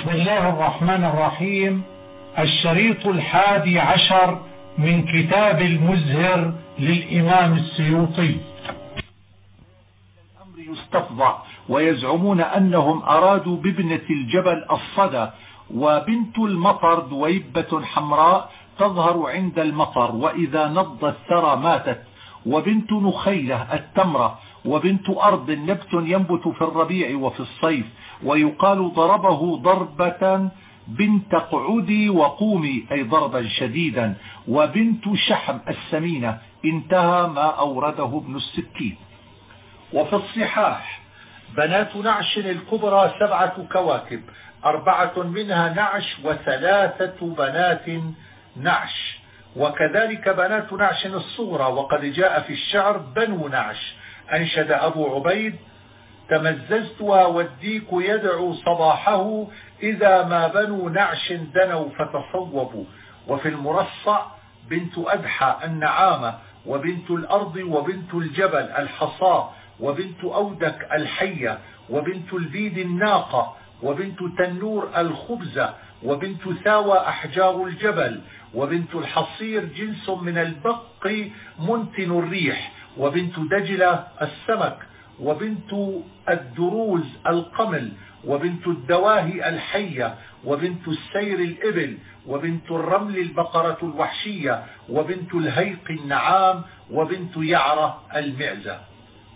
بسم الله الرحمن الرحيم. الشريط الحادي عشر من كتاب المزهر للإمام السيوطي. الأمر يستفضع ويزعمون أنهم أرادوا بابنة الجبل الصدى وبنت المطر دويبة حمراء تظهر عند المطر وإذا نض الثرى ماتت وبنت نخيلة التمرة وبنت أرض نبت ينبت في الربيع وفي الصيف ويقال ضربه ضربة بنت قعودي وقومي أي ضربا شديدا. وبنت شحم السمينة انتهى ما أورده ابن السكين وفي الصحاح بنات نعش الكبرى سبعة كواكب أربعة منها نعش وثلاثة بنات نعش. وكذلك بنات نعش الصغرى وقد جاء في الشعر بنو نعش. أنشد أبو عبيد تمززتها والديك يدعو صباحه إذا ما بنو نعش دنوا فتصوبوا. وفي المرصع بنت أدحى النعامة وبنت الأرض وبنت الجبل الحصى وبنت أودك الحية وبنت البيد الناقة وبنت تنور الخبزة وبنت ثاوى أحجار الجبل وبنت الحصير جنس من البق منتن الريح وبنت دجلة السمك وبنت الدروز القمل وبنت الدواهي الحية وبنت السير الإبل وبنت الرمل البقرة الوحشية وبنت الهيق النعام وبنت يعرة المعزة.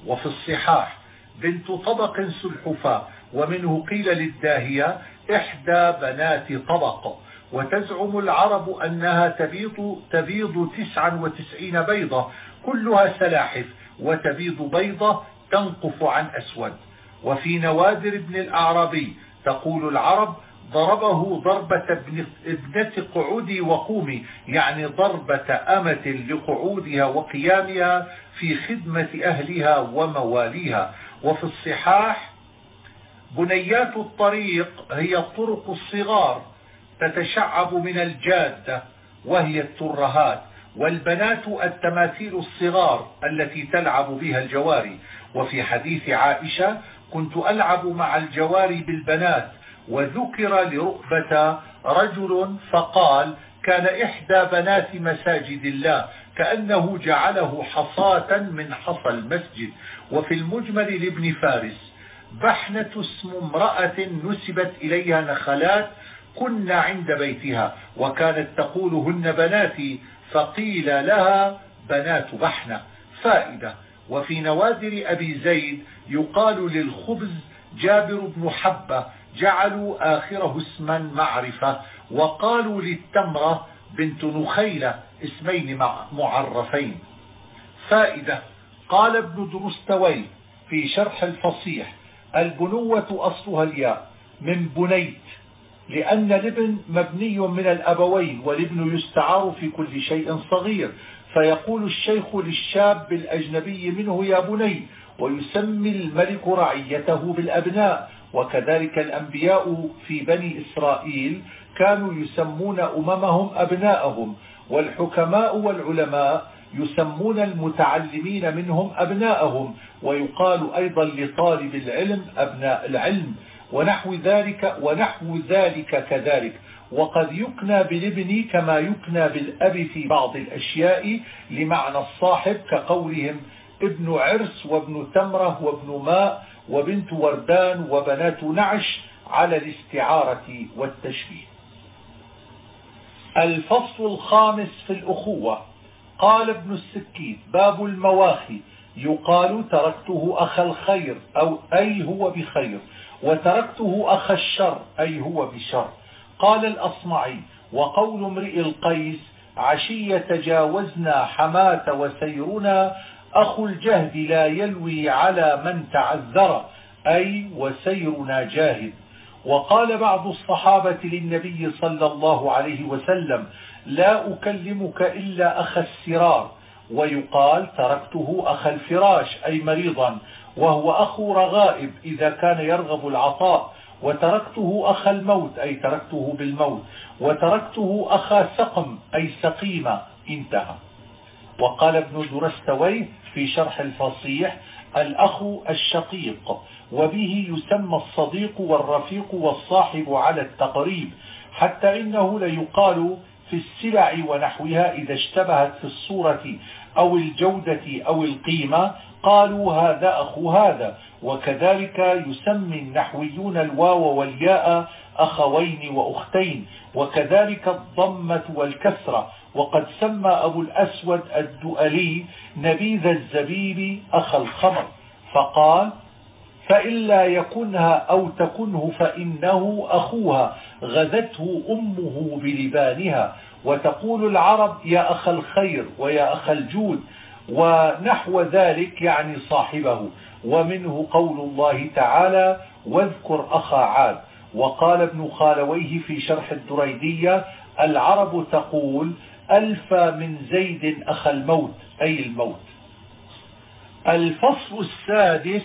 وفي الصحاح بنت طبق سلحفاة ومنه قيل للداهية إحدى بنات طبق. وتزعم العرب أنها تبيض, تبيض تسعا وتسعين بيضة كلها سلاحف وتبيض بيضة تنقف عن أسود. وفي نوادر ابن الأعرابي تقول العرب ضربه ضربة ابنة قعودي وقومي يعني ضربة أمة لقعودها وقيامها في خدمة أهلها ومواليها. وفي الصحاح بنيات الطريق هي الطرق الصغار تتشعب من الجادة وهي الترهات. والبنات التماثيل الصغار التي تلعب بها الجواري. وفي حديث عائشة كنت ألعب مع الجواري بالبنات وذكر لرؤبة رجل فقال كان إحدى بنات مساجد الله كأنه جعله حصاة من حصى المسجد وفي المجمل لابن فارس بحنة اسم امرأة نسبت إليها نخلات كن عند بيتها وكانت تقول هن بناتي فقيل لها بنات بحنة فائدة. وفي نوادر أبي زيد يقال للخبز جابر بن حبة جعلوا آخره اسما معرفة وقالوا للتمرة بنت نخيلة اسمين معرفين. فائدة قال ابن درستوي في شرح الفصيح البنوة أصلها الياء من بنيت لأن الابن مبني من الأبوين والابن يستعار في كل شيء صغير. فيقول الشيخ للشاب الأجنبي منه يا بني ويسمي الملك رعيته بالأبناء. وكذلك الأنبياء في بني إسرائيل كانوا يسمون أممهم أبناءهم والحكماء والعلماء يسمون المتعلمين منهم أبناءهم. ويقال أيضا لطالب العلم أبناء العلم. ونحو ذلك ونحو ذلك كذلك. وقد يكنى بالابن كما يكنى بالأب في بعض الأشياء لمعنى الصاحب كقولهم ابن عرس وابن تمرة وابن ماء وبنت وردان وبنات نعش على الاستعارة والتشبيه. الفصل الخامس في الأخوة. قال ابن السكين باب المواخي. يقال تركته أخ الخير أو أي هو بخير. وتركته أخ الشر أي هو بشر. قال الأصمعي وقول امرئ القيس عشية تجاوزنا حماة وسيرنا أخو الجهد لا يلوي على من تعذر أي وسيرنا جاهد. وقال بعض الصحابة للنبي صلى الله عليه وسلم لا أكلمك إلا أخ السرار. ويقال تركته أخ الفراش أي مريضا. وهو أخو رغائب إذا كان يرغب العطاء وتركته أخ الموت أي تركته بالموت وتركته أخا سقم أي سقيمة انتهى. وقال ابن درستوي في شرح الفصيح الأخ الشقيق وبه يسمى الصديق والرفيق والصاحب على التقريب حتى إنه ليقال في السلع ونحوها إذا اشتبهت في الصورة أو الجودة أو القيمة قالوا هذا أخو هذا. وكذلك يسمي النحويون الواو والياء أخوين وأختين. وكذلك الضمة والكسرة. وقد سمى أبو الأسود الدؤلي نبيذ الزبيب أخ الخمر. فقال فإلا يكنها أو تكنه فإنه أخوها غذته أمه بلبانها. وتقول العرب يا أخ الخير ويا أخ الجود. ونحو ذلك يعني صاحبه. ومنه قول الله تعالى واذكر أخا عاد وقال ابن خالويه في شرح الدريدية العرب تقول ألف من زيد أخ الموت أي الموت الفصل السادس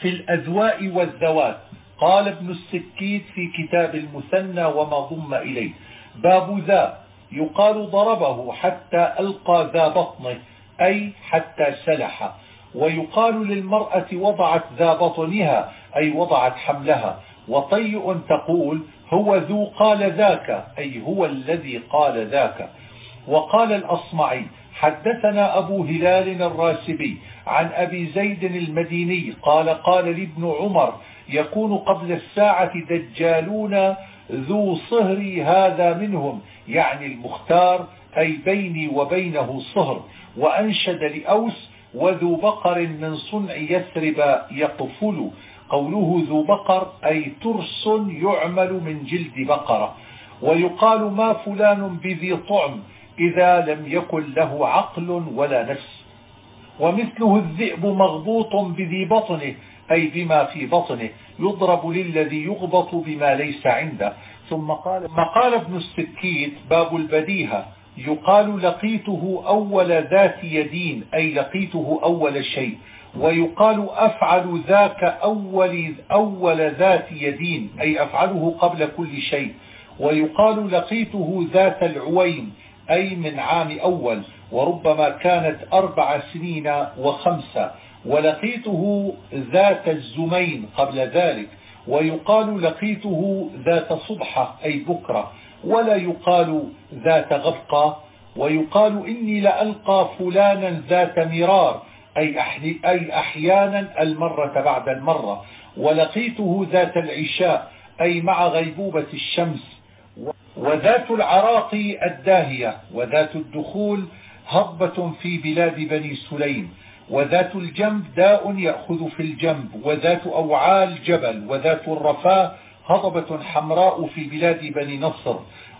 في الأذواء والذوات. قال ابن السكيت في كتاب المثنى وما ضم إليه باب ذا يقال ضربه حتى ألقى ذا بطنه. أي حتى سلح. ويقال للمرأة وضعت ذا بطنها أي وضعت حملها. وطيء تقول هو ذو قال ذاك أي هو الذي قال ذاك. وقال الأصمعي حدثنا أبو هلال الراسبي عن أبي زيد المديني قال قال لابن عمر يكون قبل الساعة دجالون ذو صهري هذا منهم يعني المختار أي بيني وبينه صهر وأنشد لأوس وذو بقر من صنع يثرب يقفل. قوله ذو بقر أي ترس يعمل من جلد بقرة. ويقال ما فلان بذي طعم إذا لم يكن له عقل ولا نفس. ومثله الذئب مغبوط بذي بطنه أي بما في بطنه. يضرب للذي يغبط بما ليس عنده. ثم قال, قال ابن السكيت باب البديهة. يقال لقيته أول ذات يدين أي لقيته أول شيء. ويقال أفعل ذاك أول, أول ذات يدين أي أفعله قبل كل شيء. ويقال لقيته ذات العوين أي من عام أول وربما كانت أربع سنين وخمسة ولقيته ذات الزمين قبل ذلك. ويقال لقيته ذات صبحة أي بكرة. ولا يقال ذات غبقة ويقال إني لألقى فلانا ذات مرار أي, أي أحيانا المرة بعد المرة ولقيته ذات العشاء أي مع غيبوبة الشمس. وذات العراق الداهية وذات الدخول هضبة في بلاد بني سليم وذات الجنب داء يأخذ في الجنب وذات أوعال جبل وذات الرفاه هضبة حمراء في بلاد بني نصر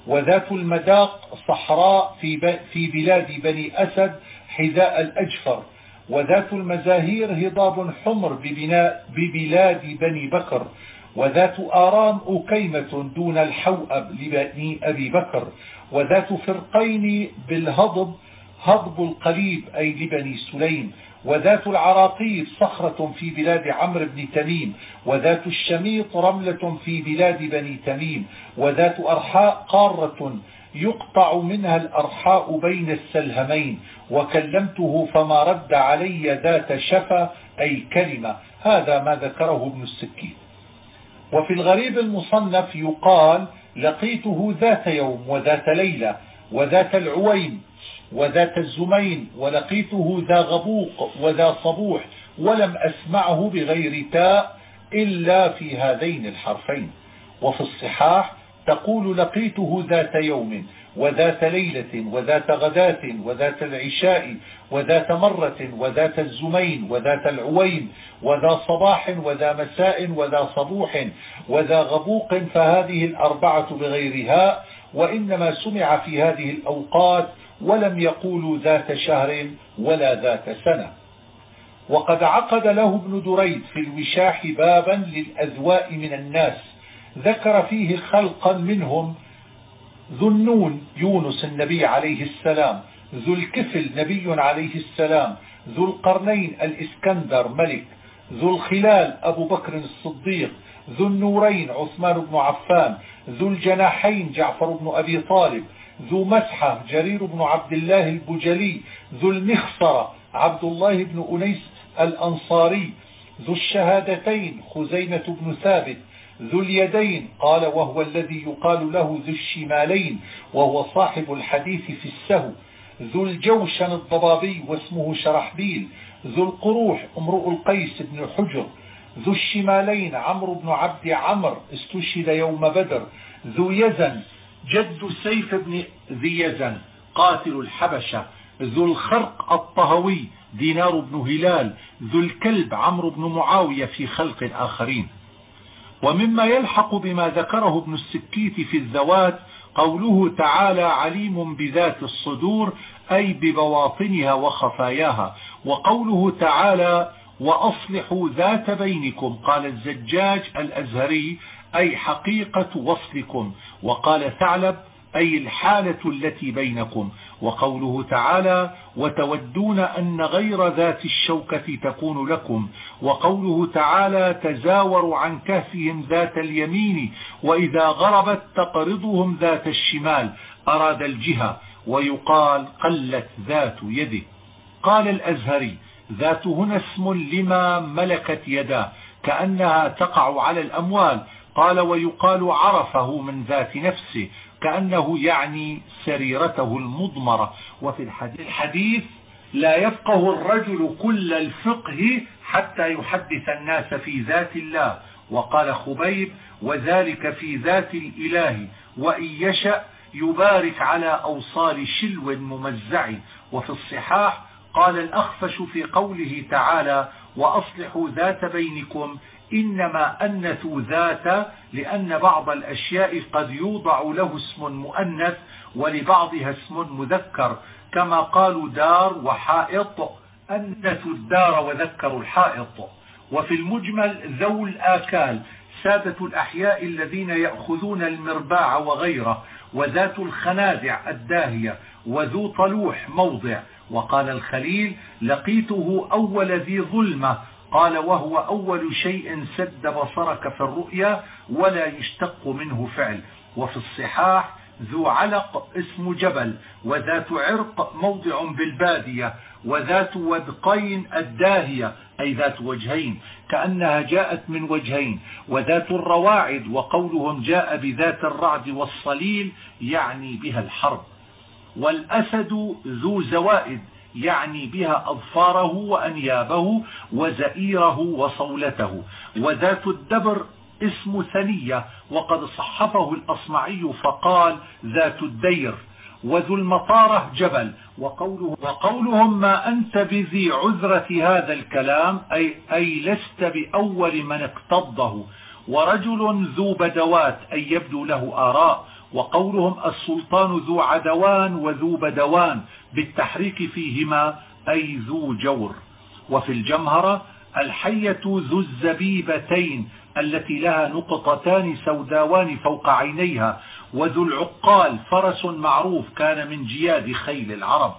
وذات المداق صحراء في, في بلاد بني أسد حذاء الأجفر وذات المزاهير هضاب حمر ببناء ببلاد بني بكر وذات آرام أكيمة دون الحوأب لبني أبي بكر وذات فرقين بالهضب هضب القليب أي لبني سليم وذات العراقيب صخرة في بلاد عمرو بن تميم وذات الشميط رملة في بلاد بني تميم وذات أرحاء قارة يقطع منها الأرحاء بين السلهمين وكلمته فما رد علي ذات شفا أي كلمة. هذا ما ذكره ابن السكين. وفي الغريب المصنف يقال لقيته ذات يوم وذات ليلة وذات العويم وذات الزمين ولقيته ذا غبوق وذا صبوح ولم أسمعه بغير تاء إلا في هذين الحرفين. وفي الصحاح تقول لقيته ذات يوم وذات ليلة وذات غداة وذات العشاء وذات مرة وذات الزمين وذات العوين وذا صباح وذا مساء وذا صبوح وذا غبوق فهذه الأربعة بغيرها وإنما سمع في هذه الأوقات ولم يقولوا ذات شهر ولا ذات سنة. وقد عقد له ابن دريد في الوشاح بابا للأذواء من الناس ذكر فيه خلقا منهم ذو النون يونس النبي عليه السلام ذو الكفل نبي عليه السلام ذو القرنين الإسكندر ملك ذو الخلال أبو بكر الصديق ذو النورين عثمان بن عفان ذو الجناحين جعفر بن أبي طالب ذو مسحة جرير بن عبد الله البجلي ذو المخصرة عبد الله بن أنيس الأنصاري ذو الشهادتين خزيمة بن ثابت ذو اليدين قال وهو الذي يقال له ذو الشمالين وهو صاحب الحديث في السهو ذو الجوشن الضبابي واسمه شرحبيل ذو القروح امرؤ القيس بن حجر ذو الشمالين عمرو بن عبد عمر استشهد يوم بدر ذو يزن جد سيف بن ذي يزن قاتل الحبشة ذو الخرق الطهوي دينار بن هلال ذو الكلب عمرو بن معاوية في خلق آخرين. ومما يلحق بما ذكره ابن السكيت في الذوات قوله تعالى عليم بذات الصدور أي ببواطنها وخفاياها. وقوله تعالى وأصلحوا ذات بينكم قال الزجاج الأزهري أي حقيقة وصلكم وقال ثعلب أي الحالة التي بينكم. وقوله تعالى وتودون أن غير ذات الشوكة تكون لكم وقوله تعالى تزاوروا عن كهفهم ذات اليمين وإذا غربت تقرضهم ذات الشمال أراد الجهة ويقال قلت ذات يده قال الأزهري ذات هنا اسم لما ملكت يداه كأنها تقع على الأموال قال ويقال عرفه من ذات نفسه كأنه يعني سريرته المضمرة. وفي الحديث لا يفقه الرجل كل الفقه حتى يحدث الناس في ذات الله. وقال خبيب وذلك في ذات الإله وإن يشأ يبارك على أوصال شلو ممزع. وفي الصحاح قال الأخفش في قوله تعالى وأصلحوا ذات بينكم إنما أنثوا ذات لأن بعض الأشياء قد يوضع له اسم مؤنث ولبعضها اسم مذكر كما قالوا دار وحائط أنثوا الدار وذكروا الحائط. وفي المجمل ذو الآكال سادة الأحياء الذين يأخذون المرباع وغيره وذات الخنازع الداهية وذو طلوح موضع. وقال الخليل لقيته أول ذي ظلمة قال وهو أول شيء سد بصرك في الرؤيا ولا يشتق منه فعل. وفي الصحاح ذو علق اسم جبل وذات عرق موضع بالبادية وذات ودقين الداهية أي ذات وجهين كأنها جاءت من وجهين وذات الرواعد وقولهم جاء بذات الرعد والصليل يعني بها الحرب. والأسد ذو زوائد يعني بها أظفاره وأنيابه وزئيره وصولته. وذات الدبر اسم ثنية وقد صحفه الأصمعي فقال ذات الدير. وذو المطارة جبل. وقوله وقولهم ما أنت بذي عذرة هذا الكلام أي, أي لست بأول من اقتضه. ورجل ذو بدوات أي يبدو له آراء. وقولهم السلطان ذو عدوان وذو بدوان. بالتحريك فيهما أي ذو جور. وفي الجمهرة الحية ذو الزبيبتين التي لها نقطتان سوداوان فوق عينيها وذو العقال فرس معروف كان من جياد خيل العرب.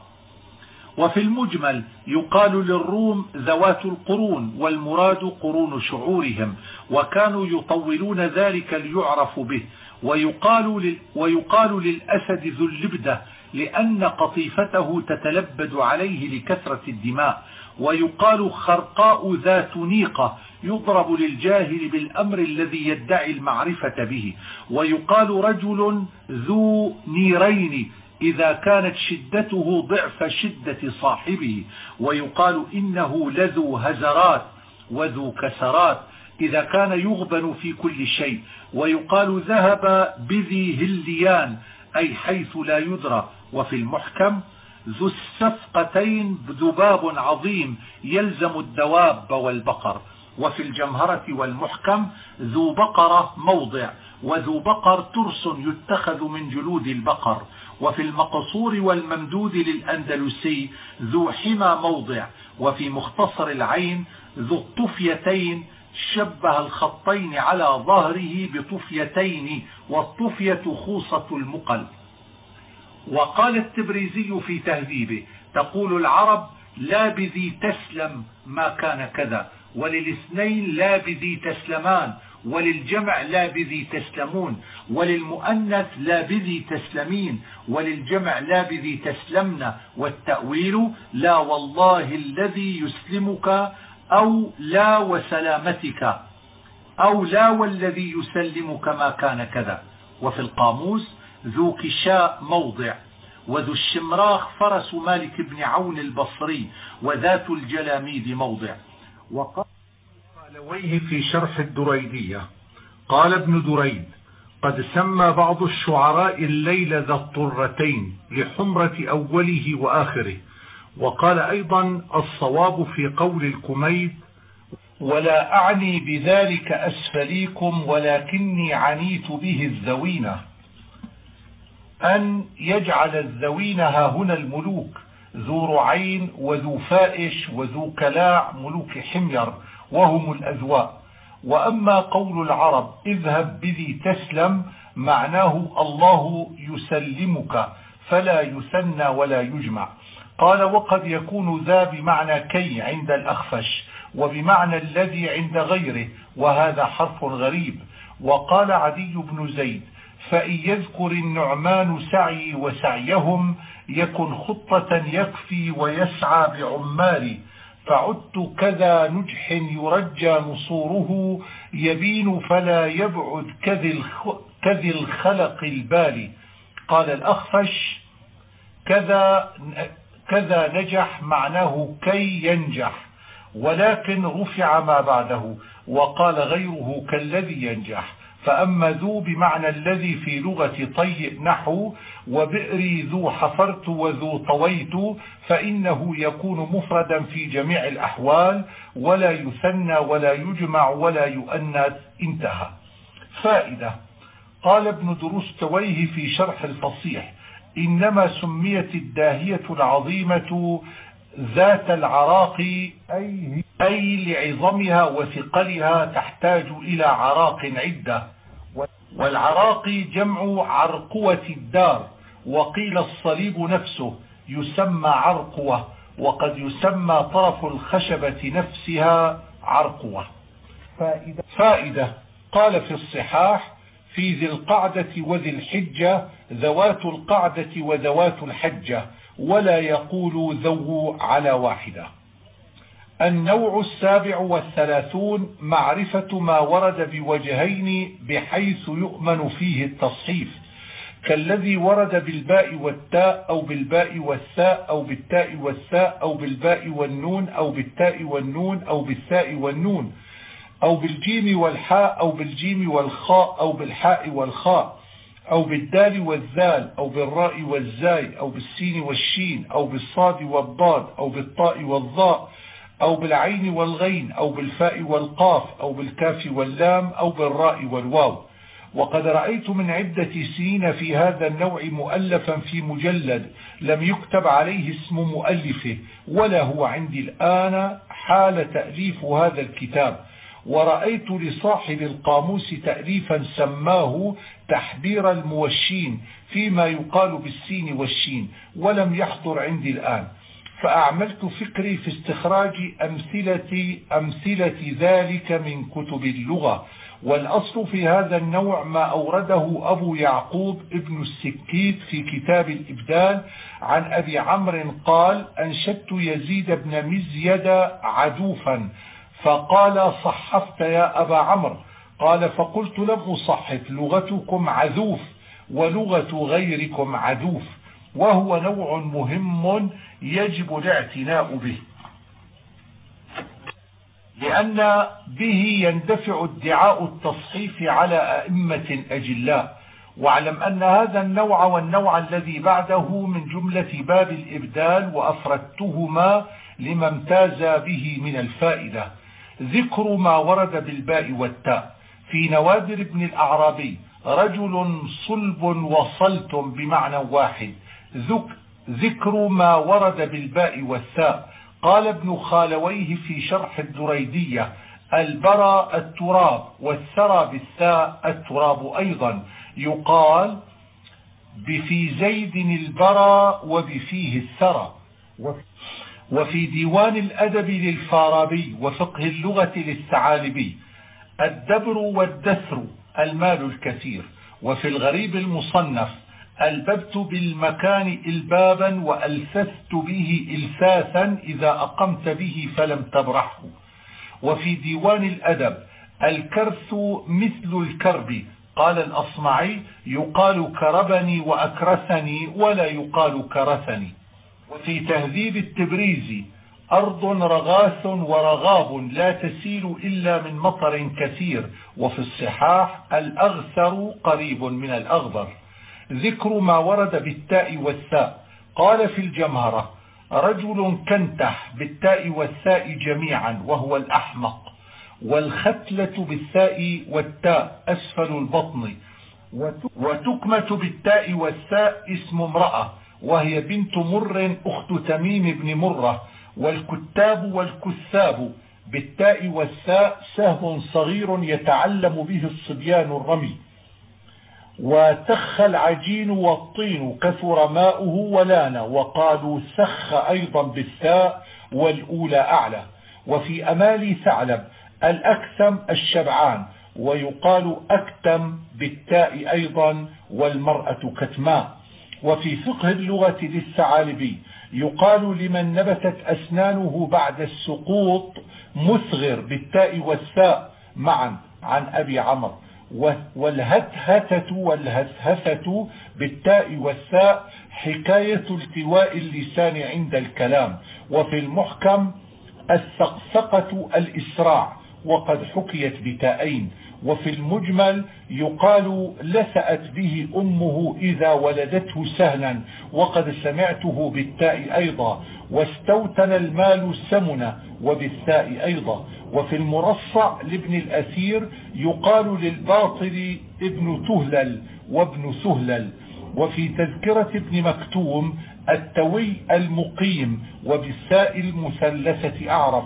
وفي المجمل يقال للروم ذوات القرون والمراد قرون شعورهم وكانوا يطولون ذلك ليعرفوا به ويقال, ويقال للأسد ذو اللبدة لأن قطيفته تتلبد عليه لكثرة الدماء ويقال خرقاء ذات نيقة يضرب للجاهل بالأمر الذي يدعي المعرفة به ويقال رجل ذو نيرين إذا كانت شدته ضعف شدة صاحبه ويقال إنه لذو هزرات وذو كسرات إذا كان يغبن في كل شيء ويقال ذهب بذي هليان أي حيث لا يدرى وفي المحكم ذو السفقتين ذباب عظيم يلزم الدواب والبقر. وفي الجمهرة والمحكم ذو بقرة موضع وذو بقر ترس يتخذ من جلود البقر. وفي المقصور والممدود للأندلسي ذو حمى موضع وفي مختصر العين ذو الطفيتين شبه الخطين على ظهره بطفيتين والطفية خوصة المقل. وقال التبريزي في تهذيبه تقول العرب لا بذي تسلم ما كان كذا وللاثنين لا بذي تسلمان وللجمع لا بذي تسلمون وللمؤنث لا بذي تسلمين وللجمع لا بذي تسلمن والتأويل لا والله الذي يسلمك أو لا وسلامتك أو لا والذي يسلمك ما كان كذا. وفي القاموس ذو كشاء موضع وذو الشمراخ فرس مالك بن عون البصري وذات الجلاميد موضع. وقال علويه في شرح الدريدية قال ابن دريد قد سمى بعض الشعراء الليل ذا الطرتين لحمرة أوله وآخره وقال أيضا الصواب في قول الكميد ولا أعني بذلك أسفليكم ولكني عنيت به الذوينة. أن يجعل الذوين ها هنا الملوك ذو رعين وذو فائش وذو كلاع ملوك حمير وهم الأذواء. وأما قول العرب اذهب بذي تسلم معناه الله يسلمك فلا يثنى ولا يجمع. قال وقد يكون ذا بمعنى كي عند الأخفش وبمعنى الذي عند غيره وهذا حرف غريب. وقال عدي بن زيد فإن يذكر النعمان سعي وسعيهم يكن خطة يكفي ويسعى بعماري فعدت كذا نجح يرجى نصوره يبين فلا يبعد كذي الخلق البالي قال الأخفش كذا, كذا نجح معناه كي ينجح ولكن رفع ما بعده. وقال غيره كالذي ينجح. فأما ذو بمعنى الذي في لغة طيء نحو وبئري ذو حفرت وذو طويت فإنه يكون مفردا في جميع الأحوال ولا يثنى ولا يجمع ولا يؤنث. انتهى. فائدة. قال ابن دروستويه في شرح الفصيح إنما سميت الداهية العظيمة ذات العراق أي, لعظمها وثقلها تحتاج إلى عراق عدة. والعراق جمع عرقوة الدار وقيل الصليب نفسه يسمى عرقوة وقد يسمى طرف الخشبة نفسها عرقوة. فائدة, فائدة. قال في الصحاح في ذي القعدة وذي الحجة ذوات القعدة وذوات الحجة ولا يقول ذو على واحدة. النوع السابع والثلاثون معرفة ما ورد بوجهين بحيث يؤمن فيه التصحيف كالذي ورد بالباء والتاء أو بالباء والثاء أو بالتاء والثاء أو بالباء والنون أو بالتاء والنون أو بالثاء والنون أو بالجيم والحاء أو بالجيم والخاء أو بالحاء والخاء أو بالدال والذال أو بالراء والزاي أو بالسين والشين أو بالصاد والضاد أو بالطاء والظاء أو بالعين والغين أو بالفاء والقاف أو بالكاف واللام أو بالراء والواو. وقد رأيت من عدة سنين في هذا النوع مؤلفا في مجلد لم يكتب عليه اسم مؤلفه ولا هو عندي الآن حال تأليف هذا الكتاب. ورأيت لصاحب القاموس تأليفا سماه تحبير الموشين فيما يقال بالسين والشين ولم يحضر عندي الآن. فأعملت فكري في استخراج أمثلة, أمثلة ذلك من كتب اللغة والأصل في هذا النوع ما أورده أبو يعقوب ابن السكيت في كتاب الإبدال عن أبي عمرو قال أنشدت يزيد بن مزيد عدوفا فقال صحفت يا أبا عمرو. قال فقلت لم أصحف لغتكم عذوف ولغة غيركم عدوف. وهو نوع مهم يجب الاعتناء به. لأن به يندفع ادعاء التصحيف على أئمة أجلاء. واعلم أن هذا النوع والنوع الذي بعده من جملة باب الإبدال وأفردتهما لما امتاز به من الفائدة. ذكر ما ورد بالباء والتاء. في نوادر ابن الأعرابي رجل صلب وصلت بمعنى واحد. ذكر ما ورد بالباء والثاء. قال ابن خالويه في شرح الدريدية البرى التراب والثرى بالثاء التراب أيضا. يقال بفي زيد البرى وبفيه الثرى. وفي ديوان الأدب للفارابي وفقه اللغة للثعالبي الدبر والدثر المال الكثير. وفي الغريب المصنف ألببت بالمكان إلبابا وألسست به إلساسا إذا أقمت به فلم تبرحه. وفي ديوان الأدب الكرث مثل الكرب. قال الأصمعي يقال كربني وأكرثني ولا يقال كرثني. وفي تهذيب التبريزي أرض رغاث ورغاب لا تسيل إلا من مطر كثير. وفي الصحاح الأغثر قريب من الأغبر. ذكر ما ورد بالتاء والثاء. قال في الجمهرة رجل كنتح بالتاء والثاء جميعا وهو الأحمق. والختلة بالثاء والتاء أسفل البطن. وتكمة بالتاء والثاء اسم امرأة وهي بنت مر أخت تميم بن مرة. والكتاب والكثاب بالتاء والثاء سهم صغير يتعلم به الصبيان الرمي. وسخ العجين والطين كثر ماؤه ولان وقالوا سخ أيضا بالثاء والأولى أعلى. وفي أمالي ثعلب الأكثم الشبعان ويقال أكتم بالتاء أيضا والمرأة كتماء وفي فقه اللغة للثعالبي يقال لمن نبتت أسنانه بعد السقوط مسغر بالتاء والثاء معا عن أبي عمرو. والهتهتة والهثهثة بالتاء والثاء حكاية التواء اللسان عند الكلام. وفي المحكم السقسقة الإسراع وقد حكيت بتاءين. وفي المجمل يقال لسأت به أمه إذا ولدته سهلا وقد سمعته بالتاء أيضا واستوتن المال سمنا وبالتاء أيضا. وفي المرصع لابن الأثير يقال للباطل ابن تهلل وابن سهلل. وفي تذكرة ابن مكتوم التوي المقيم وبالساء المثلثة أعرف.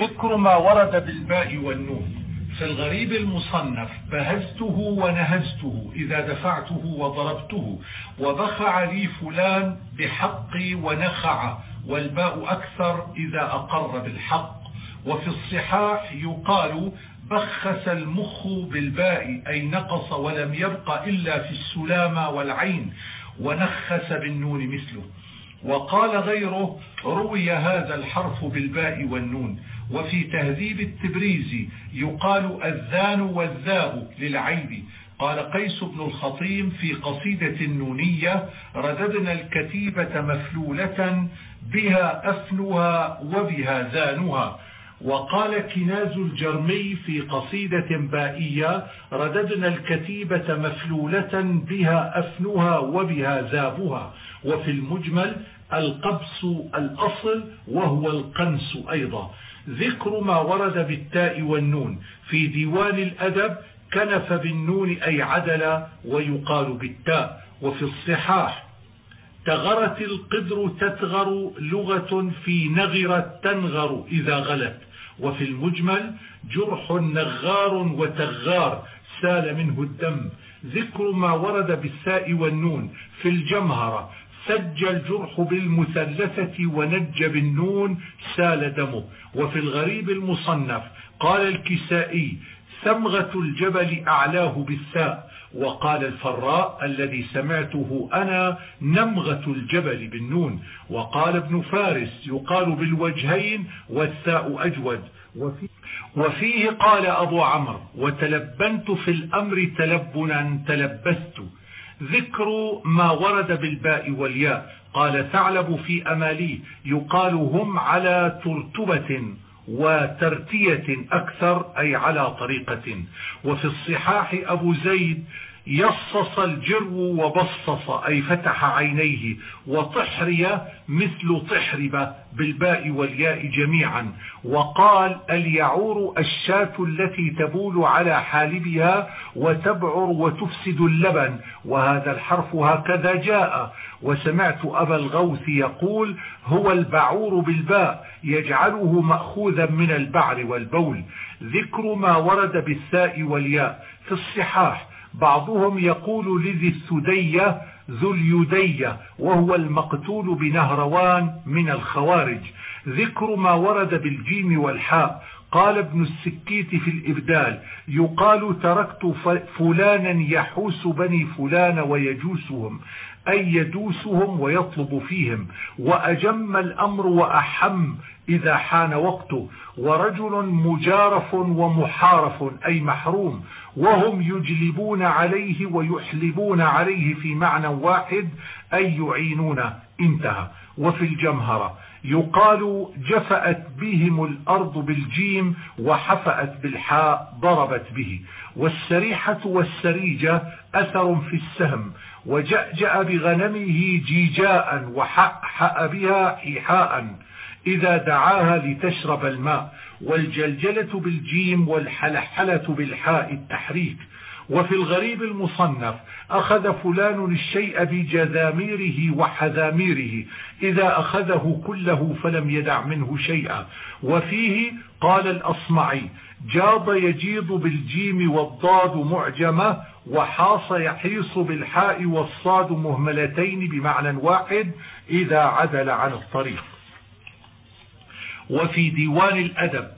ذكر ما ورد بالباء والنون. في الغريب المصنف بهزته ونهزته إذا دفعته وضربته وبخع لي فلان بحقي ونخع والباء أكثر إذا أقر بالحق. وفي الصحاح يقال بخس المخ بالباء أي نقص ولم يبق إلا في السلامة والعين ونخس بالنون مثله. وقال غيره روي هذا الحرف بالباء والنون. وفي تهذيب التبريزي يقال الذان والذاء للعيب. قال قيس بن الخطيم في قصيدة النونية رددنا الكتيبة مفلولة بها أفنها وبها ذانها. وقال كناز الجرمي في قصيدة بائية رددنا الكتيبة مفلولة بها أفنها وبها ذابها. وفي المجمل القبس الأصل وهو القنس أيضا. ذكر ما ورد بالتاء والنون. في ديوان الأدب كنف بالنون أي عدل ويقال بالتاء. وفي الصحاح تغرت القدر تتغر لغة في نغرت تنغر إذا غلت. وفي المجمل جرح نغار وتغار سال منه الدم. ذكر ما ورد بالساء والنون. في الجمهرة سج الجرح بالمثلثة ونج بالنون سال دمه. وفي الغريب المصنف قال الكسائي ثمغة الجبل أعلاه بالساء. وقال الفراء الذي سمعته أنا نمغة الجبل بالنون. وقال ابن فارس يقال بالوجهين والثاء أجود. وفيه قال أبو عمرو وتلبنت في الأمر تلبنا تلبست. ذكر ما ورد بالباء والياء. قال ثعلب في أمالي. يقال هم على ترتبة وترتية أكثر أي على طريقة. وفي الصحاح أبو زيد يصص الجر وبصص أي فتح عينيه وطحري مثل طحرب بالباء والياء جميعا. وقال اليعور الشاة التي تبول على حالبها وتبعر وتفسد اللبن. وهذا الحرف هكذا جاء. وسمعت أبا الغوث يقول هو البعور بالباء يجعله مأخوذا من البعر والبول. ذكر ما ورد بالثاء والياء في الصحاح. بعضهم يقول لذي السدية ذو اليدية وهو المقتول بنهروان من الخوارج. ذكر ما ورد بالجيم والحاء. قال ابن السكيت في الإبدال يقال تركت فلانا يحوس بني فلان ويجوسهم أي يدوسهم ويطلب فيهم. وأجم الأمر وأحم إذا حان وقته. ورجل مجارف ومحارف أي محروم. وهم يجلبون عليه ويحلبون عليه في معنى واحد أي يعينون. انتهى. وفي الجمهرة. يقال جفأت بهم الأرض بالجيم وحفأت بالحاء ضربت به. والسريحة والسريجة أثر في السهم. وجأجأ بغنمه جيجاء وحأحأ بها حيحاء إذا دعاها لتشرب الماء. والجلجلة بالجيم والحلحلة بالحاء التحريك. وفي الغريب المصنف أخذ فلان الشيء بجذاميره وحذاميره إذا أخذه كله فلم يدع منه شيئا. وفيه قال الأصمعي جاض يجيض بالجيم والضاد معجمة وحاص يحيص بالحاء والصاد مهملتين بمعنى واحد إذا عدل عن الطريق. وفي ديوان الأدب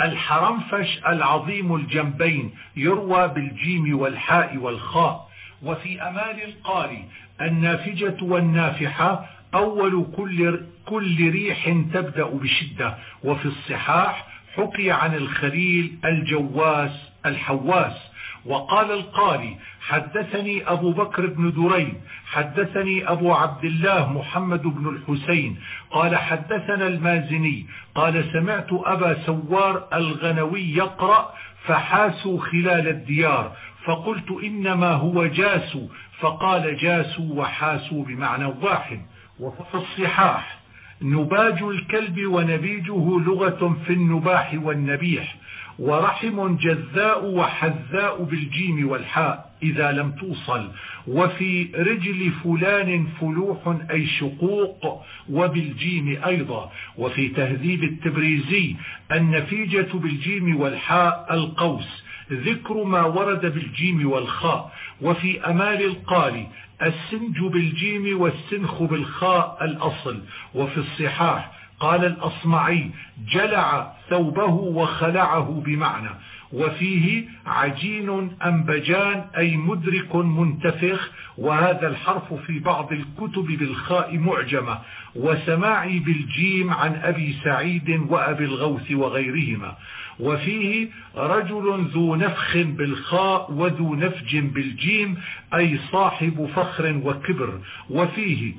الحرنفش العظيم الجنبين يروى بالجيم والحاء والخاء. وفي أمال القاري النافجة والنافحة أول كل, كل ريح تبدأ بشدة. وفي الصحاح حكي عن الخليل الجواس الحواس. وقال القاري حدثني أبو بكر بن دريد حدثني أبو عبد الله محمد بن الحسين قال حدثنا المازني قال سمعت أبا سوار الغنوي يقرأ فحاسوا خلال الديار فقلت إنما هو جاسوا فقال جاسوا وحاسوا بمعنى واحد وفي الصحاح. نباج الكلب ونبيجه لغة في النباح والنبيح. ورحم جذاء وحذاء بالجيم والحاء إذا لم توصل. وفي رجل فلان فلوح أي شقوق وبالجيم أيضا. وفي تهذيب التبريزي النفيجة بالجيم والحاء القوس ذكر ما ورد بالجيم والخاء. وفي أمالي القالي السنج بالجيم والسنخ بالخاء الأصل. وفي الصحاح قال الأصمعي جلع ثوبه وخلعه بمعنى وفيه عجين أنبجان أي مدرك منتفخ وهذا الحرف في بعض الكتب بالخاء معجمة وسماعي بالجيم عن أبي سعيد وأبي الغوث وغيرهما وفيه رجل ذو نفخ بالخاء وذو نفج بالجيم أي صاحب فخر وكبر وفيه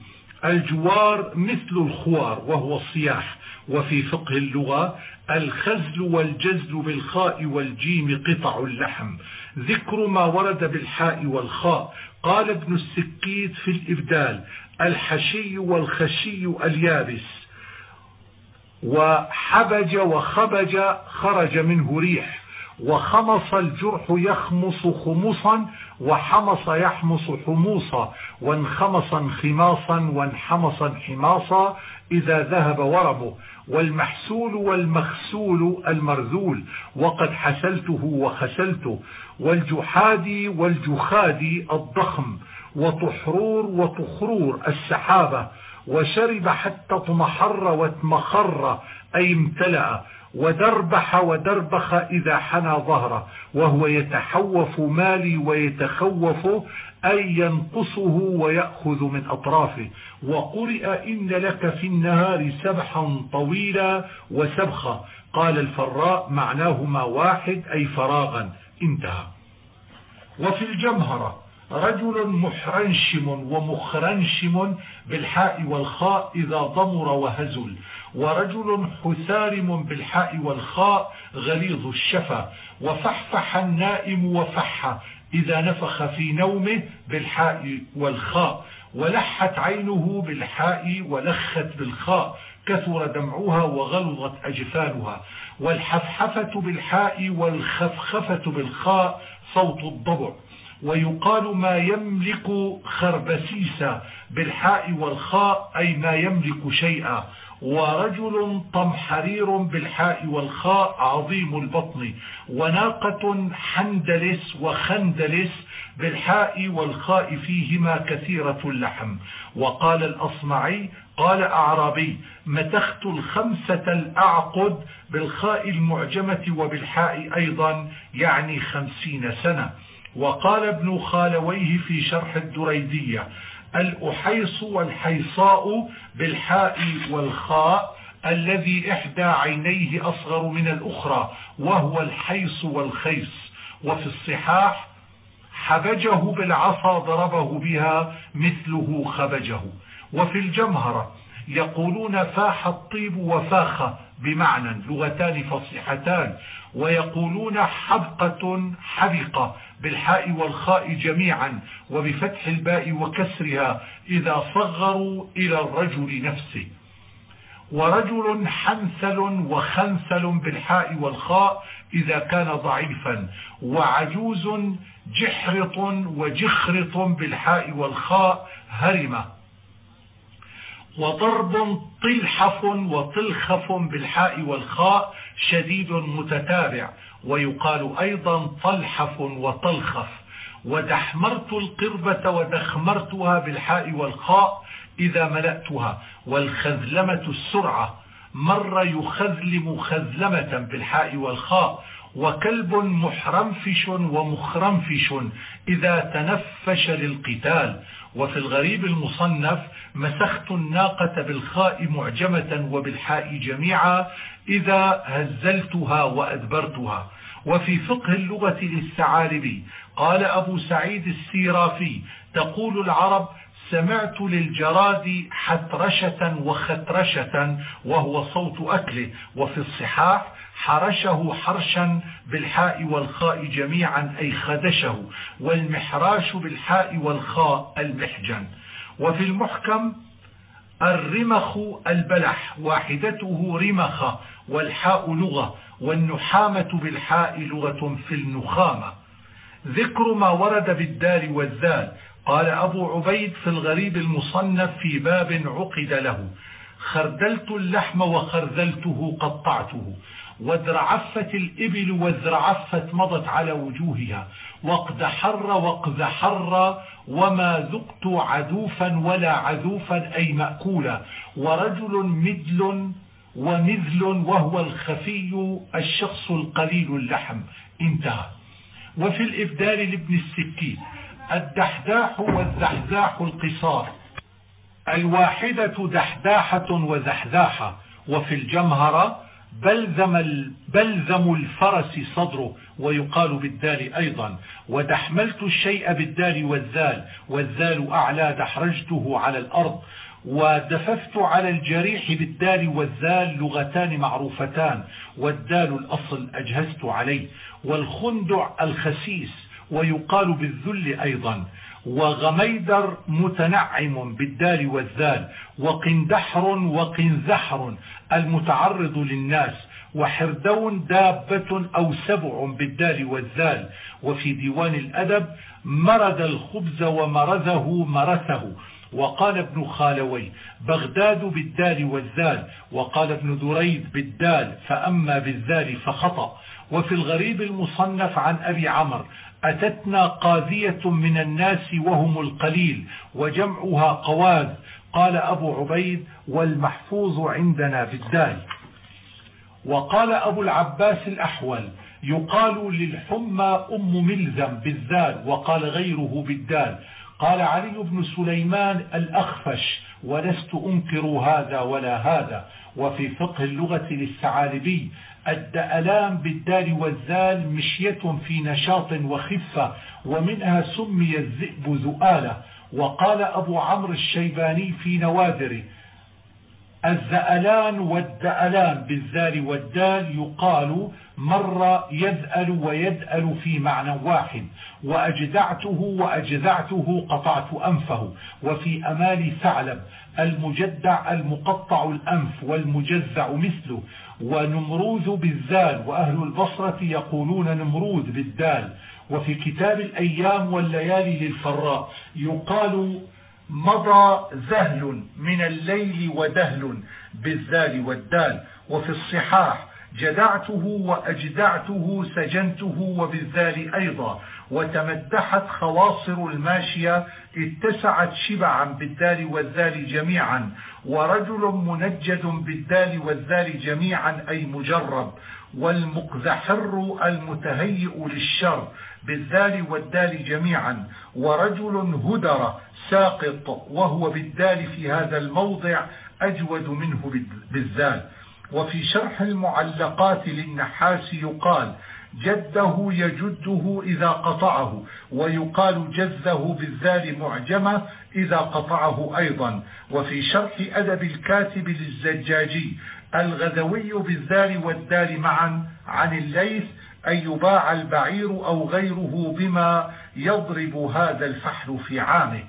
الجوار مثل الخوار وهو الصياح. وفي فقه اللغة الخزل والجزل بالخاء والجيم قطع اللحم. ذكر ما ورد بالحاء والخاء. قال ابن السكيت في الإبدال الحشي والخشي اليابس. وحبج وخبج خرج منه ريح. وخمص الجرح يخمص خمصا وحمص يحمص حموصا. وانخمص انخماصا وانحمصا حماصا إذا ذهب ورمه والمحسول والمخسول المرذول. وقد حسلته وخسلته. والجحادي والجخادي الضخم. وطحرور وطخرور السحابة. وشرب حتى اطمحر واتمخر أي امتلأ. ودربح ودربخ إذا حنى ظهره وهو يتحوف مالي ويتخوف أي ينقصه ويأخذ من أطرافه. وقرئ إن لك في النهار سبحا طويلا وسبخا قال الفراء معناهما واحد أي فراغا. انتهى. وفي الجمهرة رجل محرنشم ومخرنشم بالحاء والخاء إذا ضمر وهزل. ورجل حسارم بالحاء والخاء غليظ الشفا وفحفح النائم وفح إذا نفخ في نومه بالحاء والخاء ولحت عينه بالحاء ولخت بالخاء كثر دمعها وغلظت أجفانها والحفحفة بالحاء والخفخفة بالخاء صوت الضبع ويقال ما يملك خربسيسا بالحاء والخاء أي ما يملك شيئا. ورجل طمحرير بالحاء والخاء عظيم البطن وناقة حندلس وخندلس بالحاء والخاء فيهما كثيرة اللحم. وقال الأصمعي قال أعرابي متخت الخمسة الأعقد بالخاء المعجمة وبالحاء أيضا يعني خمسين سنة. وقال ابن خالويه في شرح الدريدية الأحيص والحيصاء بالحاء والخاء الذي إحدى عينيه أصغر من الأخرى وهو الحيص والخيص. وفي الصحاح حبجه بالعصا ضربه بها مثله خبجه. وفي الجمهرة يقولون فاح الطيب وفاخ بمعنى لغتان فصيحتان. ويقولون حبقة حبقة بالحاء والخاء جميعا وبفتح الباء وكسرها إذا صغروا إلى الرجل نفسه. ورجل حنثل وخنثل بالحاء والخاء إذا كان ضعيفا. وعجوز جحرط وجخرط بالحاء والخاء هرمة. وضرب طلحف وطلخف بالحاء والخاء شديد متتابع ويقال أيضا طلحف وطلخف. ودحمرت القربة ودخمرتها بالحاء والخاء إذا ملأتها والخذلمة السرعة. مر يخذلم خذلمة بالحاء والخاء وكلب محرنفش ومخرنفش إذا تنفش للقتال. وفي الغريب المصنف مسخت الناقة بالخاء معجمة وبالحاء جميعا إذا هزلتها وأدبرتها. وفي فقه اللغة للثعالبي قال أبو سعيد السيرافي تقول العرب سمعت للجراد حترشة وخترشة وهو صوت أكله. وفي الصحاح حرشه حرشا بالحاء والخاء جميعا أي خدشه. والمحراش بالحاء والخاء المحجن. وفي المحكم الرمخ البلح واحدته رمخ والحاء لغة والنحامة بالحاء لغة في النخامة. ذكر ما ورد بالدال والذال. قال أبو عبيد في الغريب المصنف في باب عقد له. خردلت اللحم وخرذلته قطعته. وازرعفت الإبل وازرعفت مضت على وجوهها. وقد حر وقد حر وما ذقت عذوفا ولا عذوفا أي مأكولا. ورجل مدل ومذل وهو الخفي الشخص القليل اللحم. انتهى. وفي الإبدال لابن السكين الدحداح والزحزاح القصار. الواحدة دحداحة وزحزاحة. وفي الجمهرة بلزم, بلزم الفرس صدره ويقال بالدال أيضا. ودحملت الشيء بالدال والذال والذال أعلى دحرجته على الأرض. ودففت على الجريح بالدال والذال لغتان معروفتان. والدال الأصل أجهزت عليه. والخندع الخسيس ويقال بالذل أيضا. وغميدر متنعم بالدال والذال وقندحر وقنزحر المتعرض للناس وحردون دابة أو سبع بالدال والذال وفي ديوان الأدب مرد الخبز ومرزه مرثه. وقال ابن خالوي بغداد بالدال والذال وقال ابن دريد بالدال فأما بالذال فخطأ. وفي الغريب المصنف عن أبي عمر أتتنا قاذية من الناس وهم القليل وجمعها قواذ. قال أبو عبيد والمحفوظ عندنا بالدال وقال أبو العباس الأحول يقال للحمى أم ملزم بالذال وقال غيره بالدال. قال علي بن سليمان الأخفش ولست أنكر هذا ولا هذا. وفي فقه اللغة للثعالبي الدألام بالدال والذال مشية في نشاط وخفة ومنها سمي الذئب ذؤالة. وقال أبو عمرو الشيباني في نوادره الزألان والدألان بالذال والدال يقال مر يذأل ويدأل في معنى واحد وأجدعته وأجزعته قطعت أنفه. وفي أمال ثعلب المجدع المقطع الأنف والمجزع مثله. ونمروذ بالذال وأهل البصرة يقولون نمروذ بالدال. وفي كتاب الأيام والليالي للفراء يقال مضى ذهل من الليل ودهل بالذال والدال. وفي الصحاح جدعته وأجدعته سجنته وبالذال أيضا. وتمدحت خواصر الماشية اتسعت شبعا بالدال والذال جميعا. ورجل منجد بالدال والذال جميعا أي مجرب. والمقذحر المتهيئ للشر بالذال والدال جميعا. ورجل هدر ساقط وهو بالدال في هذا الموضع أجود منه بالذال. وفي شرح المعلقات للنحاس يقال جده يجده إذا قطعه ويقال جذه بالذال معجمة إذا قطعه أيضا. وفي شرح أدب الكاتب للزجاجي الغدوي بالذال والدال معا عن الليث أن يباع البعير أو غيره بما يضرب هذا الفحل في عامه.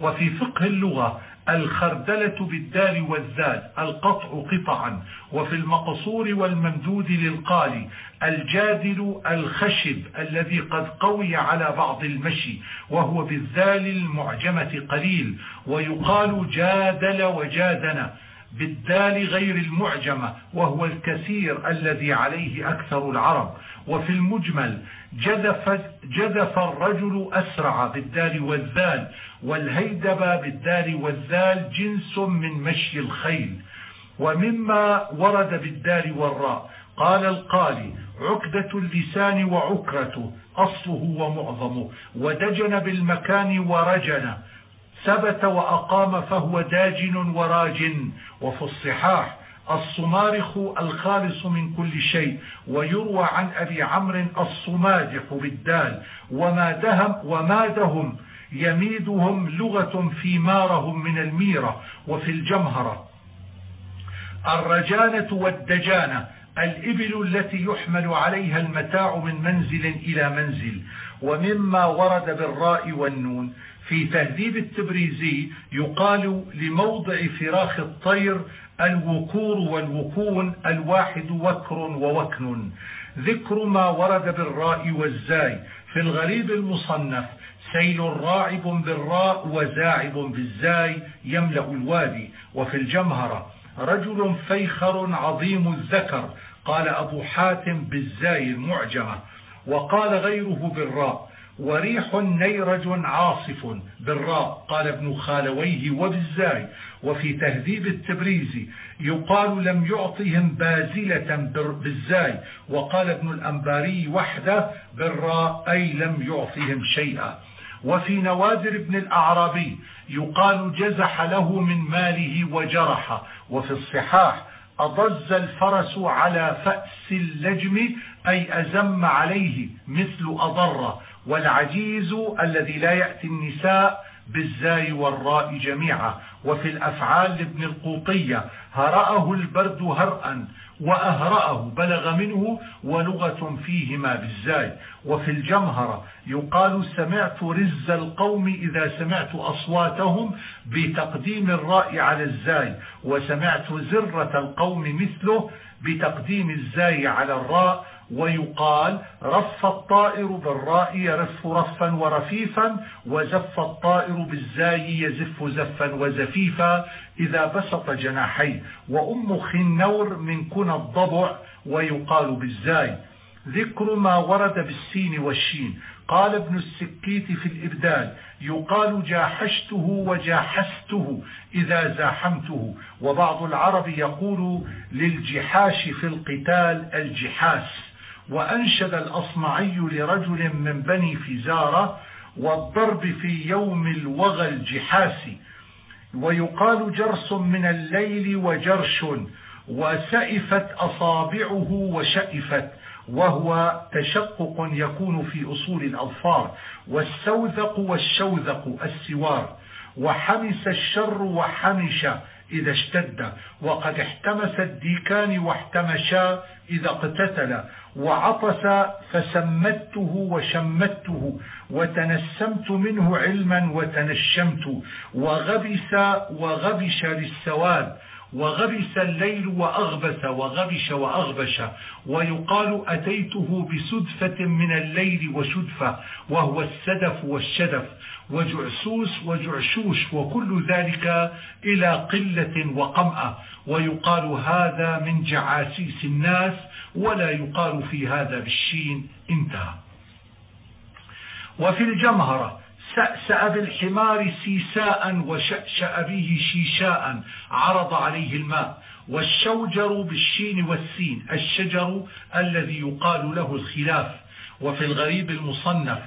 وفي فقه اللغة الخردلة بالدال والذال القطع قطعا. وفي المقصور والممدود للقال الجادل الخشب الذي قد قوي على بعض المشي وهو بالذال المعجمة قليل. ويقال جادل وجادن بالدال غير المعجمة وهو الكثير الذي عليه أكثر العرب. وفي المجمل جدف, جدف الرجل أسرع بالدال والذال والهيدب بالدال والذال جنس من مشي الخيل ومما ورد بالدال والراء. قال القالي عكدة اللسان وعكرته أصله ومعظمه ودجن بالمكان ورجن ثبت وأقام فهو داجن وراجن وفي الصحاح الصمارخ الخالص من كل شيء ويروى عن أبي عمرو الصمادح بالدال وما دهم وما دهم يميدهم لغة في مارهم من الميرة وفي الجمهرة. الرجانة والدجانة الإبل التي يحمل عليها المتاع من منزل إلى منزل ومما ورد بالراء والنون. في تهذيب التبريزي يقال لموضع فراخ الطير الوكور والوكون الواحد وكر ووكن. ذكر ما ورد بالراء والزاي. في الغريب المصنف سيل راعب بالراء وزاعب بالزاي يملأ الوادي. وفي الجمهرة رجل فيخر عظيم الذكر. قال أبو حاتم بالزاي المعجمة. وقال غيره بالراء. وريح نيرج عاصف بالراء قال ابن خالويه وبالزاي. وفي تهذيب التبريزي يقال لم يعطهم بازلة بالزاي. وقال ابن الأنباري وحده بالراء أي لم يعطهم شيئا. وفي نوادر ابن الأعرابي يقال جزح له من ماله وجرح. وفي الصحاح أضز الفرس على فأس اللجم أي أزم عليه مثل أضر. والعجيز الذي لا يأتي النساء بالزاي والراء جميعا. وفي الأفعال لابن القوطية هرأه البرد هرأا وأهرأه بلغ منه ولغة فيهما بالزاي. وفي الجمهرة يقال سمعت رز القوم إذا سمعت أصواتهم بتقديم الراء على الزاي. وسمعت زرة القوم مثله بتقديم الزاي على الراء. ويقال رف الطائر بالراء يرف رفا ورفيفا وزف الطائر بالزاي يزف زفا وزفيفا إذا بسط جناحيه. وأم خنور من كنى الضبع ويقال بالزاي. ذكر ما ورد بالسين والشين. قال ابن السكيت في الإبدال يقال جاحشته وجاحسته إذا زاحمته. وبعض العرب يقول للجحاش في القتال الجحاس. وأنشد الأصمعي لرجل من بني فزارة والضرب في يوم الوغى الجحاس. ويقال جرس من الليل وجرش وسئفت أصابعه وشئفت وهو تشقق يكون في أصول الأظفار. والسوذق والشوذق السوار. وحمس الشر وحمش إذا اشتد وقد احتمس الديكان واحتمشا إذا اقتتل وعطس فسمته وشمته وتنسمت منه علما وتنشمت وغبس وغبش للسواد وغبس الليل وأغبس وغبش وأغبش ويقال أتيته بسدفة من الليل وشدفة وهو السدف والشدف. وجعسوس وجعشوش وكل ذلك إلى قلة وقمأة. ويقال هذا من جعاسيس الناس ولا يقال في هذا بالشين. انتهى. وفي الجمهرة سأسأ بالحمار سيساء وشأشأ به شيشاء عرض عليه الماء. والشوجر بالشين والسين الشجر الذي يقال له الخلاف. وفي الغريب المصنف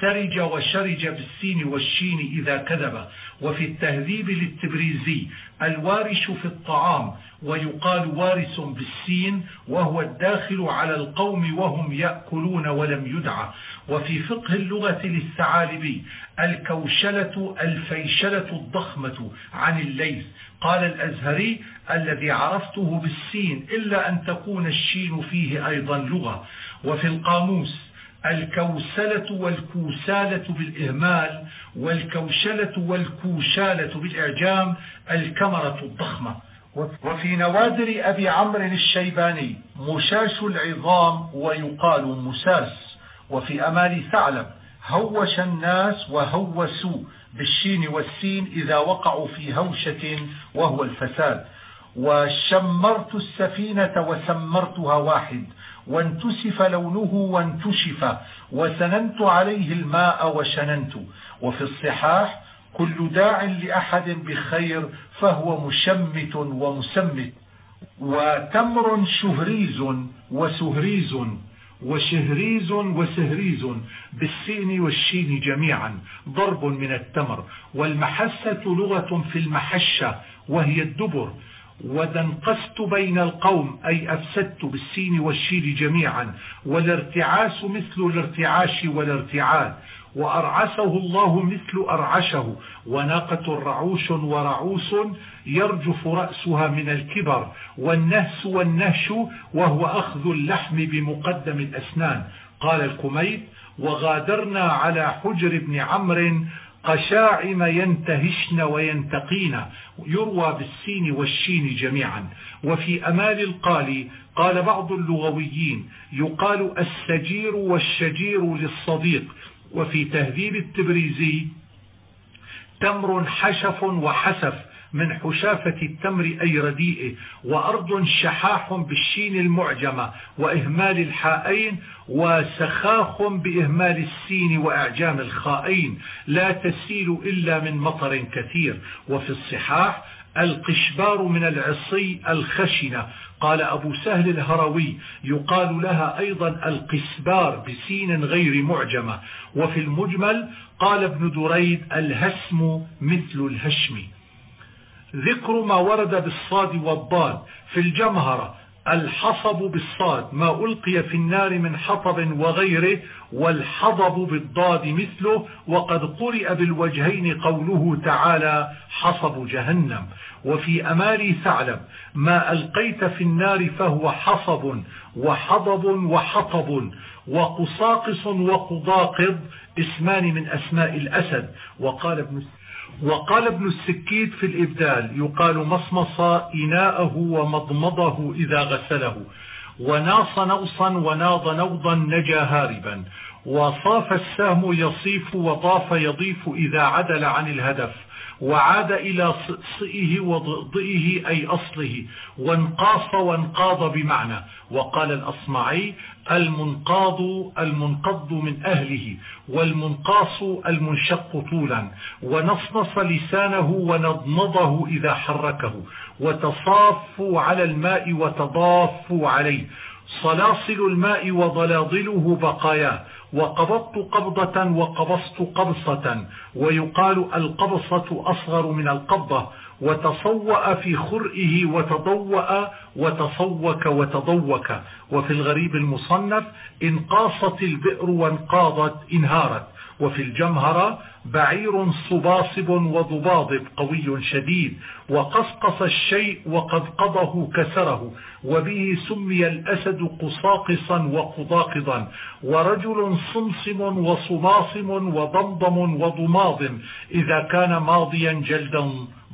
سرج وشرج بالسين والشين إذا كذب. وفي التهذيب للتبريزي الوارش في الطعام ويقال وارث بالسين وهو الداخل على القوم وهم يأكلون ولم يدعى وفي فقه اللغة للثعالبي الكوشلة الفيشلة الضخمة عن الليث. قال الأزهري الذي عرفته بالسين إلا أن تكون الشين فيه أيضا لغة. وفي القاموس الكوسلة والكوسالة بالإهمال والكوشلة والكوشالة بالإعجام الكمرة الضخمة. وفي نوادر أبي عمرو الشيباني مشاش العظام ويقال مساس. وفي أمال ثعلب هوش الناس وهوسوا بالشين والسين إذا وقعوا في هوشة وهو الفساد. وشمرت السفينة وسمرتها واحد وانتسف لونه وانتشف وسننت عليه الماء وشننت. وفي الصحاح كل داع لأحد بخير فهو مشمت ومسمت وتمر شهريز وسهريز وشهريز وسهريز بالسين والشين جميعا ضرب من التمر. والمحسة لغة في المحشة وهي الدبر. ودنقست بين القوم أي أفسدت بالسين والشين جميعا والارتعاس مثل الارتعاش والارتعاد وأرعسه الله مثل أرعشه وناقة رعوش ورعوس يرجف رأسها من الكبر والنهس والنهش وهو أخذ اللحم بمقدم الأسنان. قال الكميت وغادرنا على حجر بن عمرو قشاعم ينتهشن وينتقين يروى بالسين والشين جميعا. وفي أمال القالي قال بعض اللغويين يقال السجير والشجير للصديق. وفي تهذيب التبريزي تمر حشف وحسف من حشافة التمر أي رديئه وأرض شحاح بالشين المعجمة وإهمال الحائين وسخاخ بإهمال السين وإعجام الخائين. لا تسيل إلا من مطر كثير. وفي الصحاح القشبار من العصي الخشنة. قال أبو سهل الهروي يقال لها أيضا القسبار بسين غير معجمة. وفي المجمل قال ابن دريد الهسم مثل الهشم. ذكر ما ورد بالصاد والضاد في الجمهرة. الحصب بالصاد ما ألقي في النار من حطب وغيره والحضب بالضاد مثله وقد قرئ بالوجهين قوله تعالى حصب جهنم. وفي أماري ثعلب ما ألقيت في النار فهو حصب وحضب وحطب وقصاقص وقضاقض اسمان من أسماء الأسد. وقال ابن وقال ابن السكيت في الإبدال يقال مصمص إناءه ومضمضه إذا غسله. وناص نوصا وناض نوضا نجا هاربا. وصاف السهم يصيف وطاف يضيف إذا عدل عن الهدف. وعاد إلى صئه وضئه أي أصله. وانقاص وانقاض بمعنى. وقال الأصمعي المنقاض المنقض من أهله والمنقاص المنشق طولا ونصنص لسانه ونضمضه إذا حركه وتصافوا على الماء وتضافوا عليه. صلاصل الماء وضلاضله بقاياه وقبضت قبضة وقبضت قبصة ويقال القبصة أصغر من القبضة وتصوأ في خرئه وتضوأ وتصوك وتضوك. وفي الغريب المصنف انقاصت البئر وانقاضت انهارت. وفي الجمهرة بعير صباصب وضباضب قوي شديد. وقصقص الشيء وقد قضه كسره. وبه سمي الأسد قصاقصا وقضاقضا. ورجل صمصم وصماصم وضمضم وضماضم. إذا كان ماضيا جلدا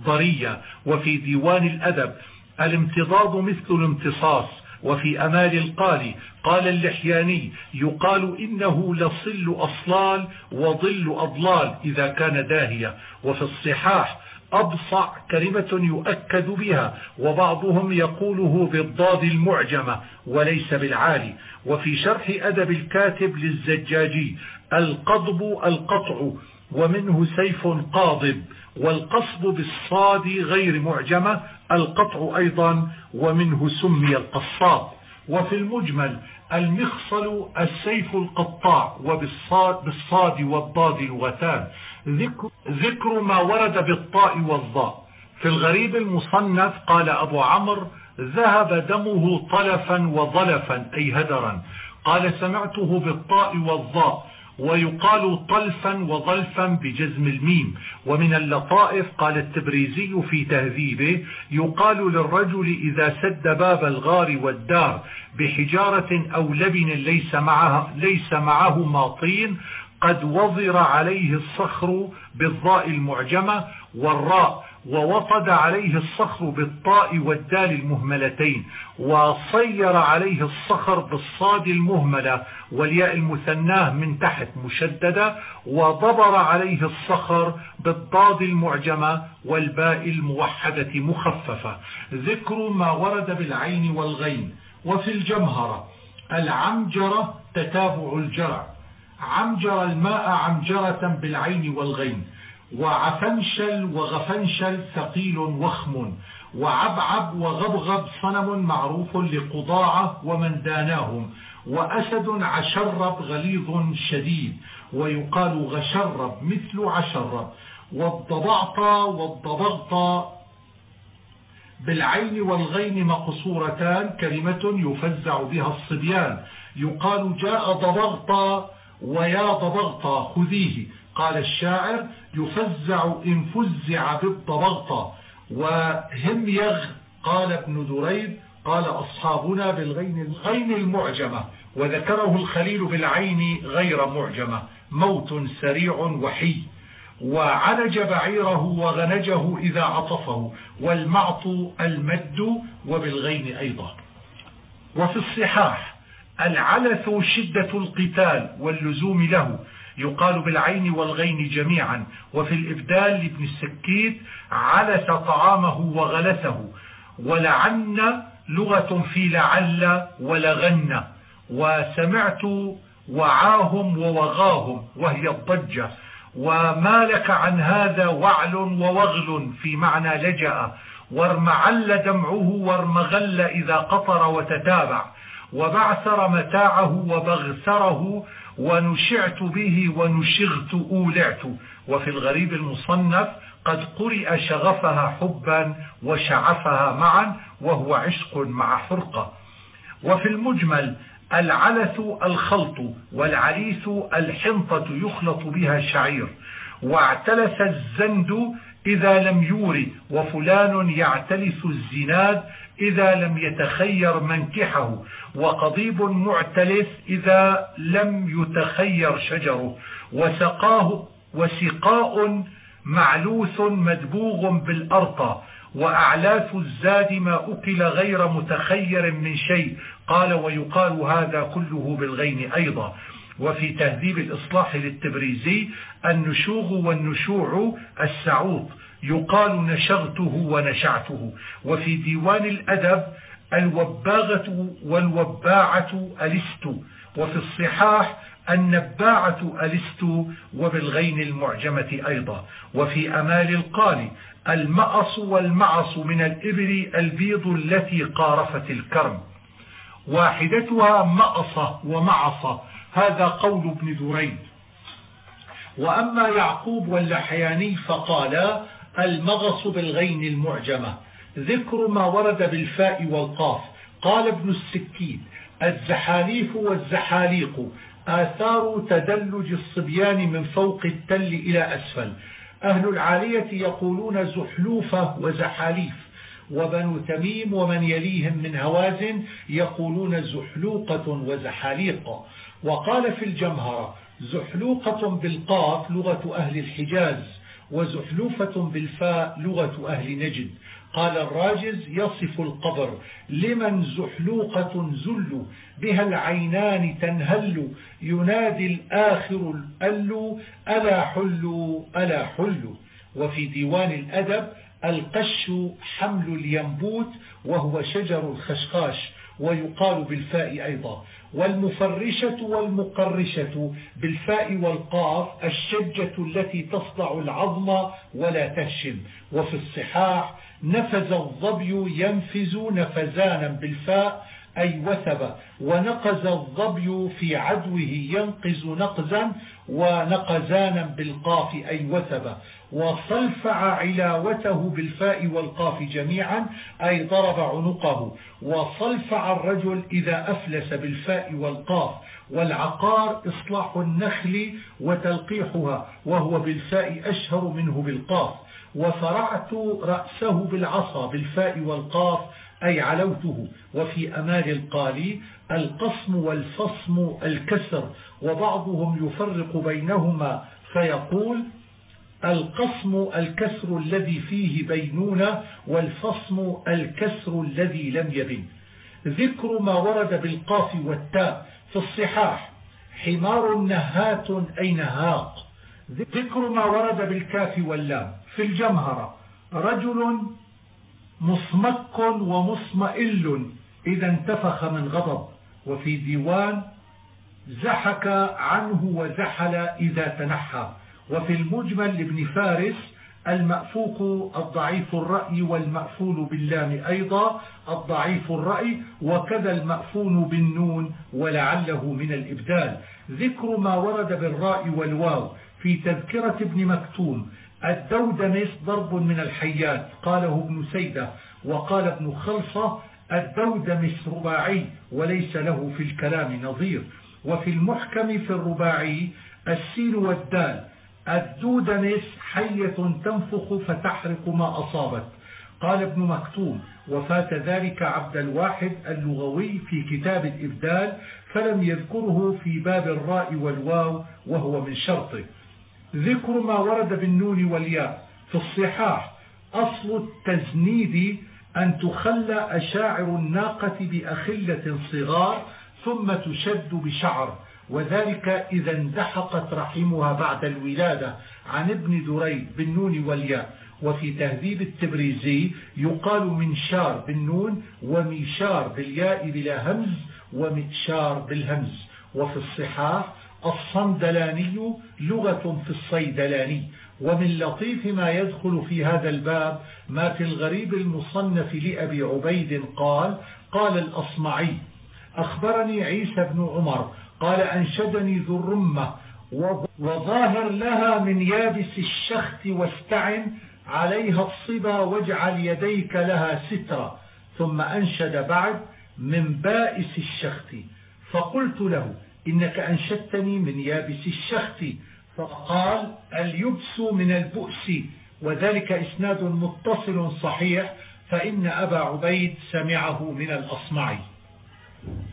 ضريا وفي ديوان الأدب الامتضاض مثل الامتصاص وفي أمال القال قال اللحياني يقال إنه لصل أصلال وظل أضلال إذا كان داهية. وفي الصحاح أبصع كلمة يؤكد بها وبعضهم يقوله بالضاد المعجمة وليس بالعالي. وفي شرح أدب الكاتب للزجاجي القضب القطع ومنه سيف قاضب. والقصب بالصاد غير معجمة القطع أيضا ومنه سمي القصاب. وفي المجمل المخصل السيف القطاع وبالصاد بالصاد والضاد لغتان ذكر, ذكر ما ورد بالطاء والضاء. في الغريب المصنف قال أبو عمرو ذهب دمه طلفا وظلفا أي هدرا. قال سمعته بالطاء والضاء. ويقال طلفا وظلفا بجزم الميم. ومن اللطائف قال التبريزي في تهذيبه يقال للرجل إذا سد باب الغار والدار بحجارة أو لبن ليس معها ليس معه ماطين قد وضر عليه الصخر بالضاء المعجمة والراء ووطد عليه الصخر بالطاء والدال المهملتين وصير عليه الصخر بالصاد المهملة والياء المثناة من تحت مشددة وضبر عليه الصخر بالضاد المعجمة والباء الموحدة مخففة. ذكر ما ورد بالعين والغين. وفي الجمهرة العمجرة تتابع الجرع. عمجر الماء عمجرة بالعين والغين. وعفنشل وغفنشل ثقيل وخم وعبعب وغبغب صنم معروف لقضاعة ومن داناهم وأسد عشرب غليظ شديد ويقال غشرب مثل عشرب والضبعط والضبغط بالعين والغين مقصورتان كلمة يفزع بها الصبيان يقال جاء ضبغط ويا ضبغط خذيه قال الشاعر يفزع إن فزع بالضبغط وهم يغ قال ابن دريد قال أصحابنا بالغين الغين المعجمة وذكره الخليل بالعين غير معجمة موت سريع وحي وعلج بعيره وغنجه إذا عطفه والمعط المد وبالغين أيضا. وفي الصحاح العلث شدة القتال واللزوم له يقال بالعين والغين جميعا وفي الإبدال لابن السكيت علس طعامه وغلسه ولعن لغة في لعل ولغن وسمعت وعاهم ووغاهم وهي الضجة. وما لك عن هذا وعل ووغل في معنى لجأ وارمعل دمعه وارمغل إذا قطر وتتابع وبعثر متاعه وبغثره ونشعت به ونشغت أولعت. وفي الغريب المصنف قد قرئ شغفها حبا وشعفها معا وهو عشق مع حرقة. وفي المجمل العلث الخلط والعليث الحنطة يخلط بها شعير واعتلث الزند إذا لم يور وفلان يعتلث الزناد إذا لم يتخير منكحه وقضيب معتلث إذا لم يتخير شجره وسقاه وسقاء معلوث مدبوغ بالأرطى وأعلاف الزاد ما أكل غير متخير من شيء قال ويقال هذا كله بالغين أيضا. وفي تهذيب الإصلاح للتبريزي النشوغ والنشوع السعوط يقال نشغته ونشعته. وفي ديوان الأدب الوباغة والوباعة ألست. وفي الصحاح النباعة ألست. وبالغين المعجمة أيضا. وفي أمال القال المأص والمعص من الإبل البيض التي قارفت الكرم. واحدتها مأصة ومعصة. هذا قول ابن دريد وأما يعقوب واللحياني فقالا المغص بالغين المعجمة ذكر ما ورد بالفاء والقاف. قال ابن السكين الزحاليف والزحاليق آثار تدلج الصبيان من فوق التل إلى أسفل. أهل العالية يقولون زحلوفة وزحاليف. وبنو تميم ومن يليهم من هوازن يقولون زحلوقة وزحاليق. وقال في الجمهرة زحلوقة بالقاف لغة أهل الحجاز وزحلوفة بالفاء لغة أهل نجد. قال الراجز يصف القبر لمن زحلوقة زل بها العينان تنهل ينادي الآخر الأل ألا حل ألا حل. وفي ديوان الأدب القش حمل الينبوت وهو شجر الخشخاش. ويقال بالفاء أيضا. والمفرشة والمقرشة بالفاء والقاف الشجة التي تصدع العظم ولا تهشم. وفي الصحاح نفز الظبي ينفز نفزانا بالفاء أي وثب. ونقز الظبي في عدوه ينقز نقزا ونقزانا بالقاف أي وثب. وصلفع علاوته بالفاء والقاف جميعا أي ضرب عنقه. وصلفع الرجل إذا أفلس بالفاء والقاف. والعقار إصلاح النخل وتلقيحها وهو بالفاء أشهر منه بالقاف. وفرعت رأسه بالعصا بالفاء والقاف أي علوته. وفي أمال القالي القصم والفصم الكسر. وبعضهم يفرق بينهما فيقول القصم الكسر الذي فيه بينونة والفصم الكسر الذي لم يبن. ذكر ما ورد بالقاف والتاء في الصحاح. حمار نهات أي نهاق. ذكر ما ورد بالكاف واللام في الجمهرة. رجل مصمك ومصمئل إذا انتفخ من غضب. وفي ديوان زحك عنه وزحل إذا تنحى. وفي المجمل لابن فارس المأفوق الضعيف الرأي والمأفول باللام أيضا الضعيف الرأي وكذا المأفول بالنون ولعله من الإبدال. ذكر ما ورد بالراء والواو في تذكرة ابن مكتوم. الدودمس ضرب من الحيات قاله ابن سيدة. وقال ابن خلصة الدودمس رباعي وليس له في الكلام نظير. وفي المحكم في الرباعي السين والدال. الدودمس حية تنفخ فتحرق ما أصابت. قال ابن مكتوم وفات ذلك عبد الواحد اللغوي في كتاب الإبدال فلم يذكره في باب الراء والواو وهو من شرطه. ذكر ما ورد بالنون والياء في الصحاح. أصل التزنيد أن تخلى أشاعر الناقة بأخلة صغار ثم تشد بشعر. وذلك إذا اندحقت رحمها بعد الولادة عن ابن دريد بالنون والياء. وفي تهذيب التبريزي يقال منشار بالنون وميشار بالياء بلا همز ومتشار بالهمز. وفي الصحاح الصندلاني لغة في الصيدلاني. ومن لطيف ما يدخل في هذا الباب ما في الغريب المصنف لأبي عبيد قال قال الأصمعي أخبرني عيسى بن عمر قال أنشدني ذو الرمة وظاهر لها من يابس الشخت واستعن عليها الصبا واجعل يديك لها سترة ثم أنشد بعد من بائس الشخت فقلت له إنك أنشدتني من يابس الشخت. فقال اليبس من البؤس وذلك إسناد متصل صحيح فإن أبا عبيد سمعه من الأصمعي.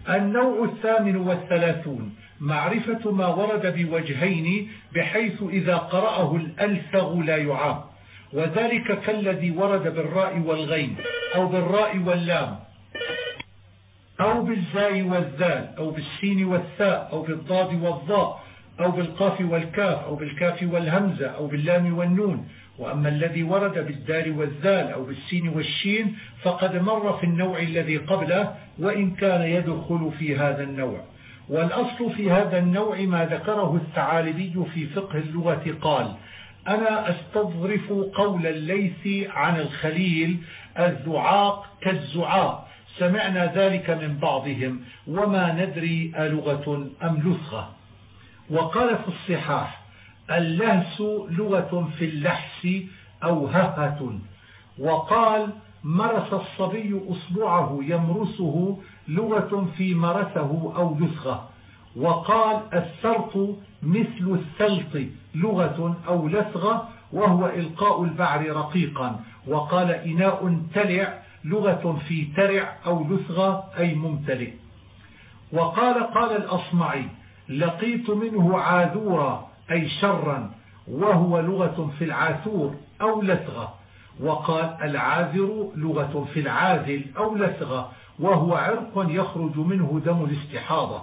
النوع الثامن والثلاثون معرفة ما ورد بوجهين بحيث إذا قرأه الألثغ لا يعاب. وذلك كالذي ورد بالراء والغين أو بالراء واللام أو بالزاي والذال أو بالسين والثاء أو بالضاد والضاء أو بالقاف والكاف أو بالكاف والهمزة أو باللام والنون. وأما الذي ورد بالدال والذال أو بالسين والشين فقد مر في النوع الذي قبله وإن كان يدخل في هذا النوع. والأصل في هذا النوع ما ذكره الثعالبي في فقه اللغة قال أنا أستظرف قول الليث عن الخليل الزعاق كالزعاق. سمعنا ذلك من بعضهم وما ندري ألغة أم لثغة. وقال في الصحاح اللهس لغة في اللحس أو ههة وقال مرس الصبي أصبعه يمرسه لغة في مرسه أو لثغة وقال السرط مثل السلط لغة أو لثغة وهو إلقاء البعر رقيقا. وقال إناء تلع لغة في ترع أو لثغة أي ممتلئ. وقال قال الأصمعي لقيت منه عاذورا أي شرا وهو لغة في العاثور أو لثغة. وقال العاذر لغة في العاذل أو لثغة وهو عرق يخرج منه دم الاستحاضة.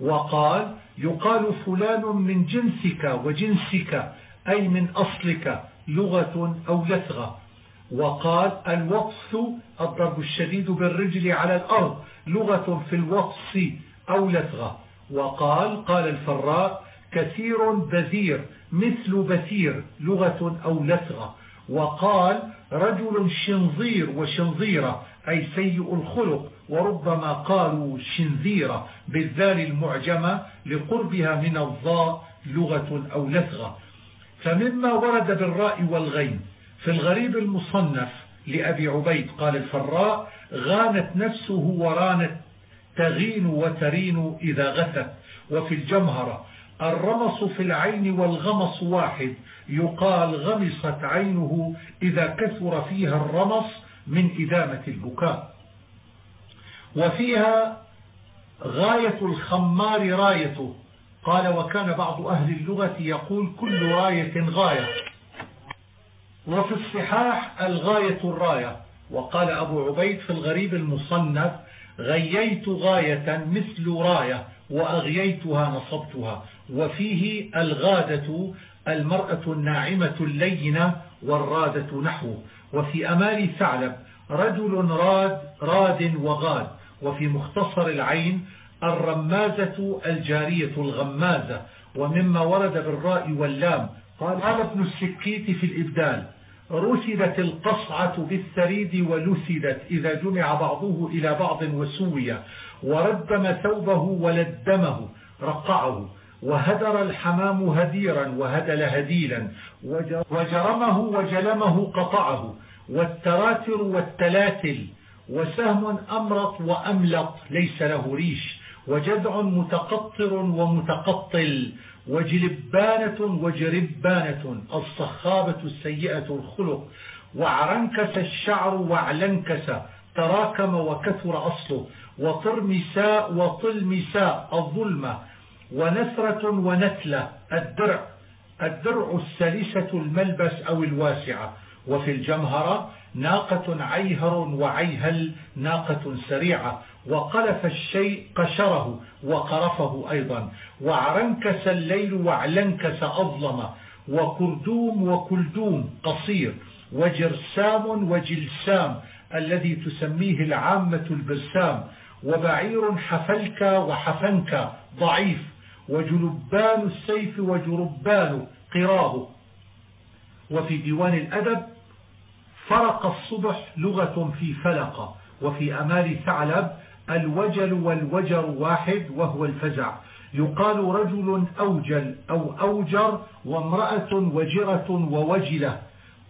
وقال يقال فلان من جنسك وجنسك أي من أصلك لغة أو لثغة. وقال الوقص الضرب الشديد بالرجل على الأرض لغة في الوقص أو لثغة. وقال قال الفراء كثير بذير مثل بثير لغة أو لثغة وقال رجل شنظير وشنظيرة أي سيء الخلق وربما قالوا شنذيرة بالذال المعجمة لقربها من الضاء لغة أو لثغة فمما ورد بالراء والغين. في الغريب المصنف لأبي عبيد قال الفراء غانت نفسه ورانت تغين وترين إذا غثت. وفي الجمهرة الرمص في العين والغمص واحد. يقال غمصت عينه إذا كثر فيها الرمص من إدامة البكاء. وفيها غاية الخمار رايته. قال وكان بعض أهل اللغة يقول كل راية غاية. وفي الصحاح الغاية الراية. وقال أبو عبيد في الغريب المصنف غييت غاية مثل راية وأغييتها نصبتها. وفيه الغادة المرأة الناعمة اللينة والرادة نحوه وفي أمالي ثعلب رجل راد راد وغاد. وفي مختصر العين الرمازة الجارية الغمازة. ومما ورد بالراء واللام قال ابن السكيت في الإبدال. رثدت القصعة بالثريد ولثدت إذا جمع بعضه إلى بعض وسوي وردم ثوبه ولدمه رقعه وهدر الحمام هديرا وهدل هديلا وجرمه وجلمه قطعه والتراتر والتلاتل وسهم أمرط وأملط ليس له ريش وجدع متقطر ومتقطل وجلبانة وجربانة الصخابة السيئة الخلق. وعرنكس الشعر وعلنكس تراكم وكثر أصله. وطرمساء وطلمساء الظلمة ونثرة ونتلة الدرع. الدرع السلسة الملبس أو الواسعة وفي الجمهرة ناقة عيهر وعيهل ناقة سريعة. وقلف الشيء قشره وقرفه أيضا. وعرنكس الليل وعلنكس أظلم. وكردوم وكلدوم قصير. وجرسام وجلسام الذي تسميه العامة البرسام وبعير حفلك وحفنك ضعيف. وجلبان السيف وجربان قراه وفي ديوان الأدب فرق الصبح لغة في فلق. وفي أمال ثعلب الوجل والوجر واحد وهو الفزع. يقال رجل أوجل أو أوجر وامرأة وجرة ووجلة.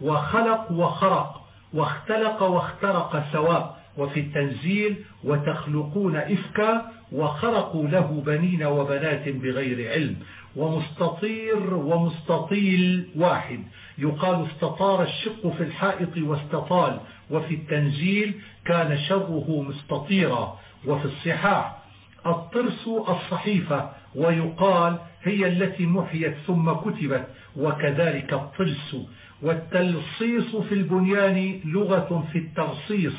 وخلق وخرق. واختلق واخترق سواء. وفي التنزيل وتخلقون إفكا. وخرقوا له بنين وبنات بغير علم. ومستطير ومستطيل واحد. يقال استطار الشق في الحائط واستطال. وفي التنزيل كان شره مستطيرا. وفي الصحاح الطرس الصحيفة ويقال هي التي محيت ثم كتبت وكذلك الطرس والتلصيص في البنيان لغة في الترصيص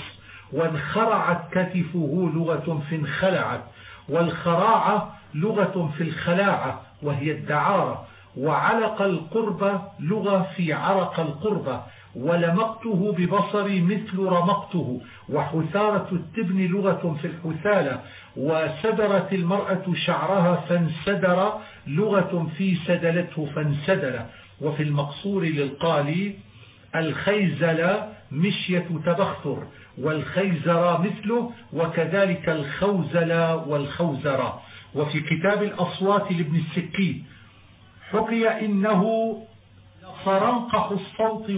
وانخرعت كتفه لغة في انخلعت والخراعة لغة في الخلاعة وهي الدعارة وعلق القرب لغة في عرق القربة ولمقته ببصري مثل رمقته. وحثارة التبن لغة في الحثالة وسدرت المرأة شعرها فانسدر لغة في سدلته فانسدل. وفي المقصور للقالي الخيزل مشية تبختر. والخيزر مثله وكذلك الخوزل والخوزر. وفي كتاب الأصوات لابن السكين حكي إنه صرنقح الصوت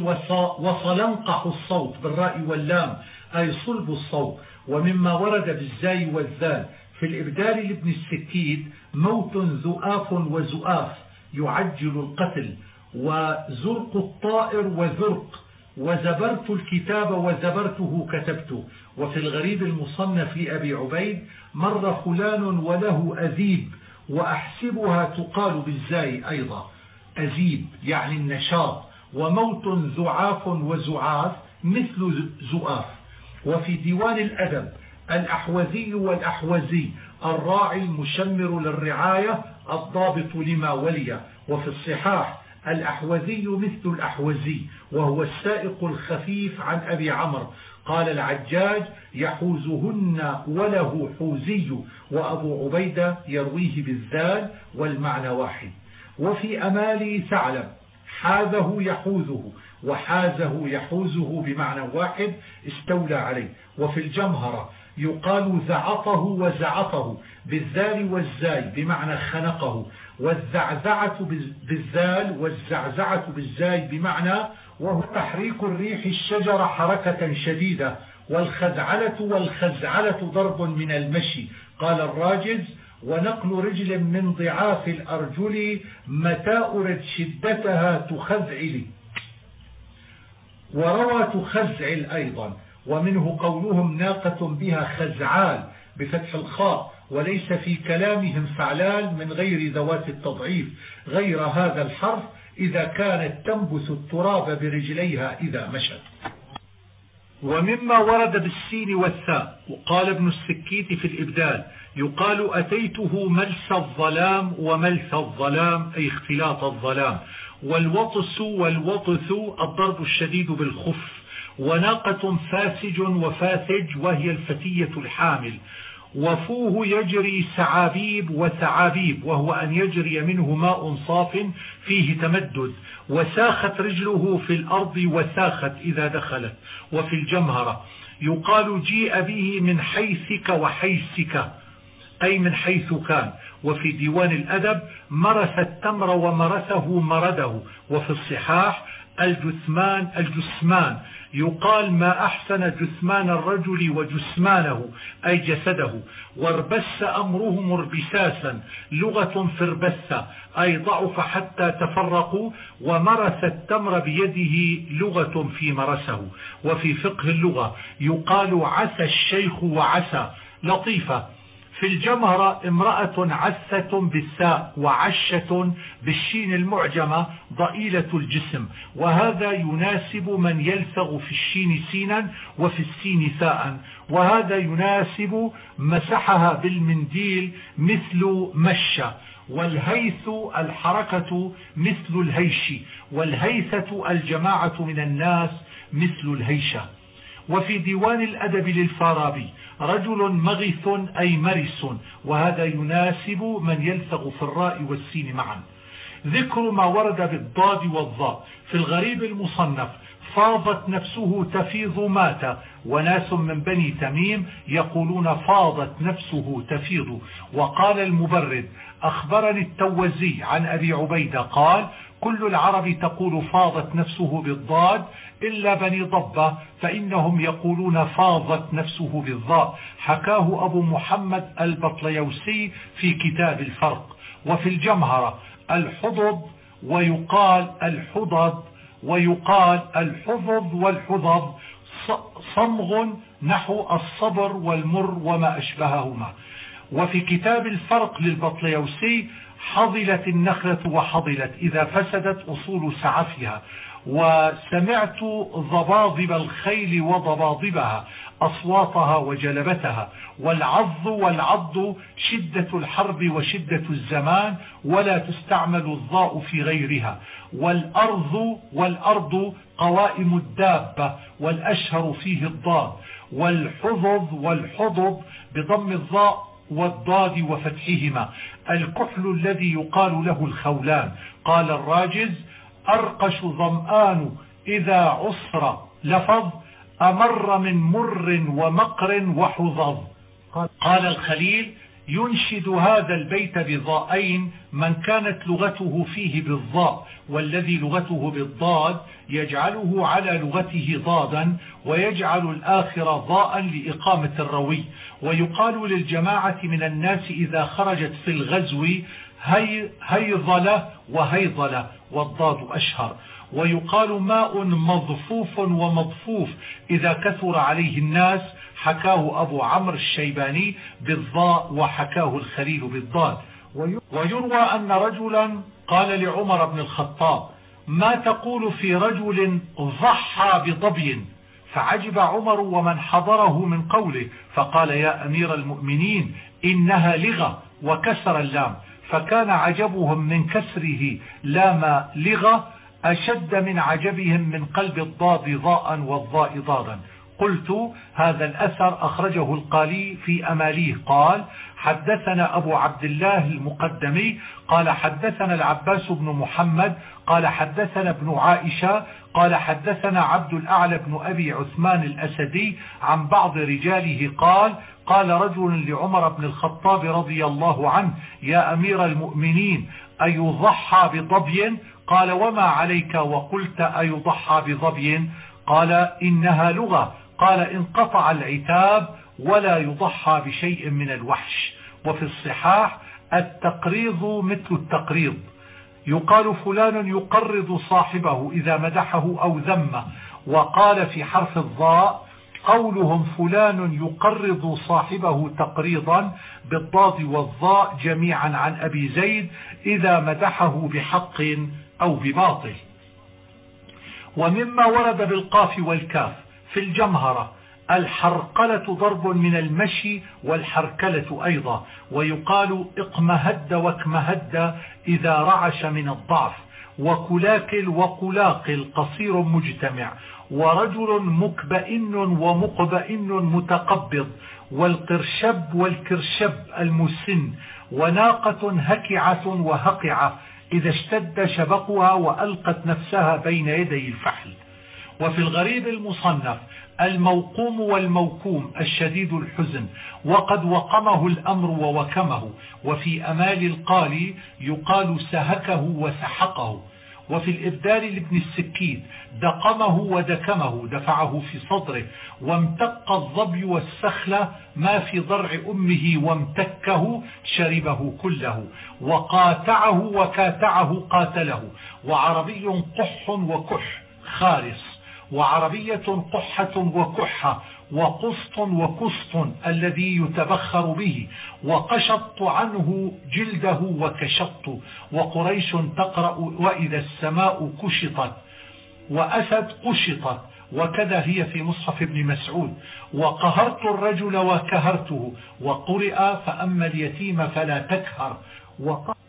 وصلنقح الصوت بالراء واللام أي صلب الصوت ومما ورد بالزاي والذال. في الإبدال لابن السكين موت ذؤاف وزؤاف يعجل القتل وزرق الطائر وزرق وزبرت الكتاب وزبرته كتبت وفي الغريب المصنف لأبي عبيد مر فلان وله أذيب وأحسبها تقال بالزاي أيضا. أزيب يعني النشاط. وموت زعاف وزعاف مثل زؤاف وفي ديوان الأدب الأحوذي والأحوزي الراعي المشمر للرعاية الضابط لما ولي. وفي الصحاح الأحوذي مثل الأحوزي وهو السائق الخفيف عن أبي عمرو. قال العجاج يحوزهن وله حوزي. وأبو عبيدة يرويه بالذال والمعنى واحد. وفي أمالي ثعلب حاذه يحوزه وحازه يحوزه بمعنى واحد استولى عليه. وفي الجمهرة يقال زعطه وزعطه بالذال والزاي بمعنى خنقه. والزعزعة بالذال والزعزعة بالزاي بمعنى وهو تحريك الريح الشجر حركة شديدة. والخزعلة والخزعلة ضرب من المشي. قال الراجز ونقل رجل من ضعاف الأرجل متى أرد شدتها تخزعل. وروى تخزعل أيضا ومنه قولهم ناقة بها خزعال بفتح الخاء وليس في كلامهم فعلال من غير ذوات التضعيف غير هذا الحرف إذا كانت تنبث التراب برجليها إذا مشت. ومما ورد بالسين والثاء وقال ابن السكيت في الإبدال يقال أتيته ملس الظلام وملس الظلام أي اختلاط الظلام. والوطس والوطث الضرب الشديد بالخف وناقة فاسج وفاسج وهي الفتية الحامل. وفوه يجري سعابيب وثعابيب وهو أن يجري منه ماء صاف فيه تمدد. وساخت رجله في الأرض وساخت إذا دخلت وفي الجمهرة. يقال جيء به من حيثك وحيثك. أي من حيث كان. وفي ديوان الأدب مرث التمر ومرثه مرده. وفي الصحاح الجثمان الجثمان. يقال ما أحسن جثمان الرجل وجثمانه أي جسده. واربس أمره مربساسا لغة فربس أي ضعف حتى تفرقوا. ومرس التمر بيده لغة في مرسه وفي فقه اللغة يقال عسى الشيخ وعسى لطيفة. في الجمهرة امرأة عسة بالساء وعشة بالشين المعجمة ضئيلة الجسم وهذا يناسب من يلثغ في الشين سينا وفي السين ساء وهذا يناسب مسحها بالمنديل مثل مشة والهيث الحركة مثل الهيش والهيثة الجماعة من الناس مثل الهيشة. وفي ديوان الأدب للفارابي رجل مغث أي مرس وهذا يناسب من يلثغ في الراء والسين معا. ذكر ما ورد بالضاد والضاء. في الغريب المصنف فاضت نفسه تفيض مات وناس من بني تميم يقولون فاضت نفسه تفيض. وقال المبرد أخبرني التوزي عن أبي عبيدة قال كل العرب تقول فاضت نفسه بالضاد إلا بني ضبة فإنهم يقولون فاضت نفسه بالضاء حكاه أبو محمد البطليوسي في كتاب الفرق. وفي الجمهرة الحضض ويقال الحضض ويقال الحضض والحضض صمغ نحو الصبر والمر وما أشبههما. وفي كتاب الفرق للبطليوسي حضلت النخلة وحضلت إذا فسدت أصول سعفها وسمعت ضباضب الخيل وضباضبها أصواتها وجلبتها والعض والعض شدة الحرب وشدة الزمان ولا تستعمل الضاء في غيرها والأرض والأرض قوائم الدابة والأشهر فيه الضاد والحظظ والحظظ بضم الضاء والضاد وفتحهما. الكحل الذي يقال له الخولان. قال الراجز أرقش ظمآن إذا عصر لفظ أمر من مر ومقر وحظظ. قال الخليل ينشد هذا البيت بضائين من كانت لغته فيه بالضاء والذي لغته بالضاد يجعله على لغته ضادا ويجعل الآخر ضاء لإقامة الروي. ويقال للجماعة من الناس إذا خرجت في الغزو هي هيضلة وهيضلة والضاد أشهر. ويقال ماء مضفوف ومضفوف. إذا كثر عليه الناس حكاه أبو عمرو الشيباني بالضاء وحكاه الخليل بالضاد. ويروى أن رجلا قال لعمر بن الخطاب ما تقول في رجل ضحى بضبي؟ فعجب عمر ومن حضره من قوله. فقال يا أمير المؤمنين إنها لغة وكسر اللام. فكان عجبهم من كسره لام لغة أشد من عجبهم من قلب الضاد ضاء والضاء ضادا. قلت هذا الأثر أخرجه القالي في أماليه. قال حدثنا أبو عبد الله المقدمي قال حدثنا العباس بن محمد قال حدثنا ابن عائشة قال حدثنا عبد الأعلى بن أبي عثمان الأسدي عن بعض رجاله قال قال رجل لعمر بن الخطاب رضي الله عنه يا أمير المؤمنين أيضحى بضبي قال وما عليك؟ وقلت أيضحى بضبي قال إنها لغة. قال انقطع العتاب ولا يضحى بشيء من الوحش. وفي الصحاح التقريض مثل التقريض. يقال فلان يقرض صاحبه إذا مدحه أو ذمه. وقال في حرف الضاء قولهم فلان يقرض صاحبه تقريضا بالضاد والضاء جميعا عن أبي زيد إذا مدحه بحق أو بباطل. ومما ورد بالقاف والكاف. في الجمهرة. الحرقلة ضرب من المشي والحركلة أيضا. ويقال اقمهد واكمهد إذا رعش من الضعف. وكلاكل وقلاقل قصير مجتمع. ورجل مكبئن ومقبئن متقبض. والقرشب والكرشب المسن. وناقة هكعة وهقعة. إذا اشتد شبقها وألقت نفسها بين يدي الفحل. وفي الغريب المصنف الموقوم والموكوم الشديد الحزن وقد وقمه الأمر ووكمه وفي أمال القالي يقال سهكه وسحقه وفي الإبدال لابن السكين دقمه ودكمه دفعه في صدره وامتق الظبي والسخلة ما في ضرع أمه وامتكه شربه كله وقاتعه وكاتعه قاتله وعربي قح وكح خارص وعربية قحة وكحة وقسط وكسط الذي يتبخر به وقشط عنه جلده وكشط وقريش تقرأ وإذا السماء كشطت وأسد قشطت وكذا هي في مصحف ابن مسعود وقهرت الرجل وكهرته وقرئ فأما اليتيم فلا تكهر.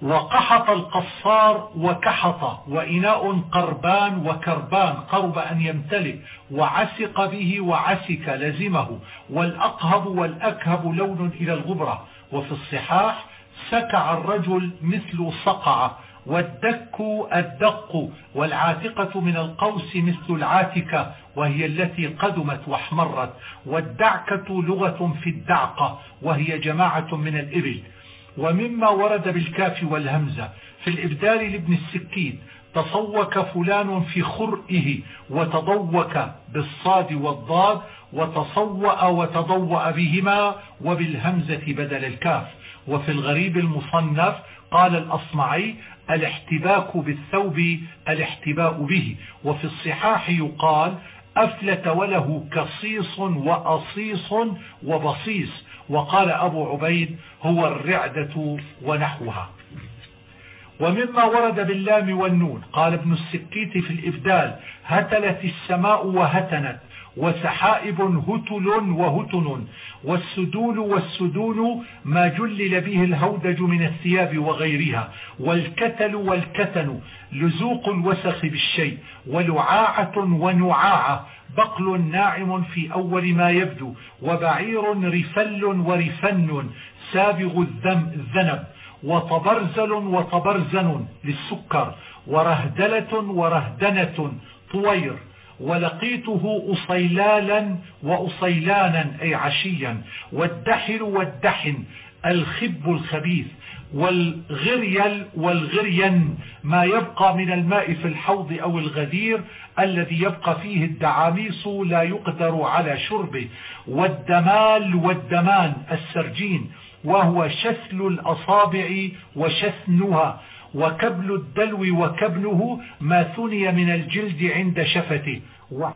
وقحط القصار وكحط وإناء قربان وكربان قرب أن يمتلئ وعسق به وعسك لزمه والأقهب والأكهب لون إلى الغبرة. وفي الصحاح سكع الرجل مثل صقع والدك الدق والعاتقة من القوس مثل العاتكة وهي التي قدمت واحمرت. والدعكة لغة في الدعقة وهي جماعة من الإبل. ومما ورد بالكاف والهمزة. في الإبدال لابن السكين تصوك فلان في خرئه وتضوك بالصاد والضاد وتصوأ وتضوأ بهما وبالهمزة بدل الكاف. وفي الغريب المصنف قال الأصمعي الاحتباك بالثوب الاحتباء به. وفي الصحاح يقال أفلت وله كصيص وأصيص وبصيص. وقال أبو عبيد هو الرعدة ونحوها. ومما ورد باللام والنون قال ابن السكيت في الإبدال هتلت السماء وهتنت وسحائب هتل وهتن والسدول والسدون ما جلل به الهودج من الثياب وغيرها والكتل والكتن لزوق الوسخ بالشيء ولعاعة ونعاعة بقل ناعم في أول ما يبدو وبعير رفل ورفن سابغ الذنب وطبرزل وطبرزن للسكر ورهدلة ورهدنة طوير ولقيته أصيلالا وأصيلانا أي عشيا والدحل والدحن الخب الخبيث والغريل والغرين ما يبقى من الماء في الحوض أو الغدير الذي يبقى فيه الدعاميص لا يقدر على شربه. والدمال والدمان السرجين وهو شثل الأصابع وشثنها وكبل الدلو وكبله ما ثني من الجلد عند شفته.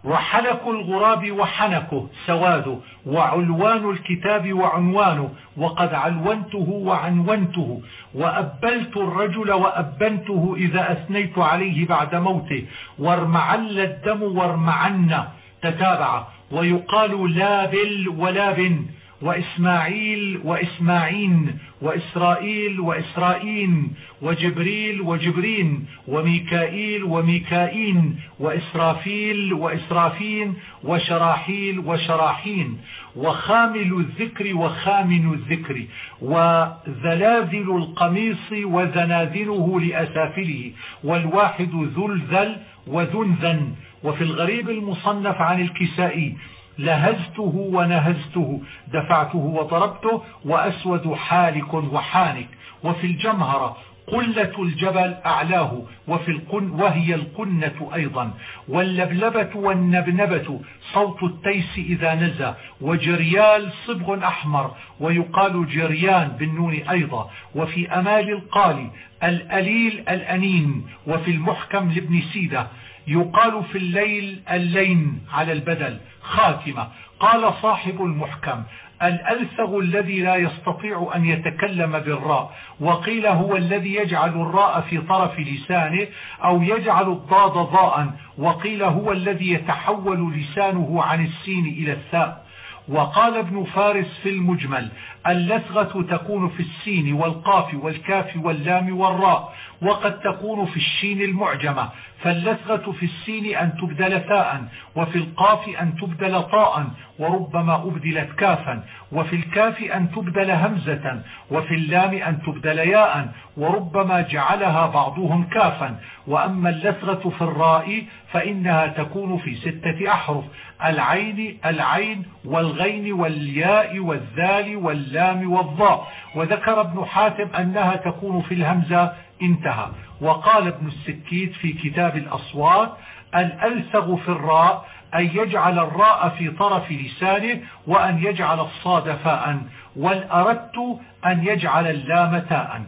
وحلك الغراب وحنكه سواده وعلوان الكتاب وعنوانه وقد علونته وعنونته وأبلت الرجل وأبنته إذا أثنيت عليه بعد موته وارمعل الدم وارمعن تتابع ويقال لا بل ولا بن وإسماعيل وإسماعين وإسرائيل وإسرائيل وجبريل وجبرين وميكائيل وميكائين وإسرافيل وإسرافين وشراحيل وشراحين وخامل الذكر وخامن الذكر وذلاذل القميص وزناذله لأسافله والواحد ذلذل وذنذن وفي الغريب المصنف عن الكسائي لهزته ونهزته دفعته وضربته وأسود حالك وحانك وفي الجمهرة قلة الجبل أعلاه وفي القن وهي القنة أيضا. واللبلبة والنبنبة صوت التيس إذا نزى وجريال صبغ أحمر ويقال جريان بالنون أيضا. وفي أمال القالي الأليل الأنين وفي المحكم لابن سيدة يقال في الليل اللين على البدل خاتمة. قال صاحب المحكم الألثغ الذي لا يستطيع أن يتكلم بالراء وقيل هو الذي يجعل الراء في طرف لسانه أو يجعل الضاد ضاء وقيل هو الذي يتحول لسانه عن السين إلى الثاء. وقال ابن فارس في المجمل اللثغة تكون في السين والقاف والكاف واللام والراء وقد تكون في الشين المعجمة فاللثغة في السين أن تبدل ثاء وفي القاف أن تبدل طاء وربما أبدلت كافا وفي الكاف أن تبدل همزة وفي اللام أن تبدل ياء وربما جعلها بعضهم كافا. وأما اللثغة في الراء فإنها تكون في ستة أحرف العين العين والغين والياء والذال واللام والضاء. وذكر ابن حاتم أنها تكون في الهمزة انتهى. وقال ابن السكيت في كتاب الأصوات الألسغ في الراء أن يجعل الراء في طرف لسانه وأن يجعل الصاد فاء والأردت أن يجعل اللام تاء.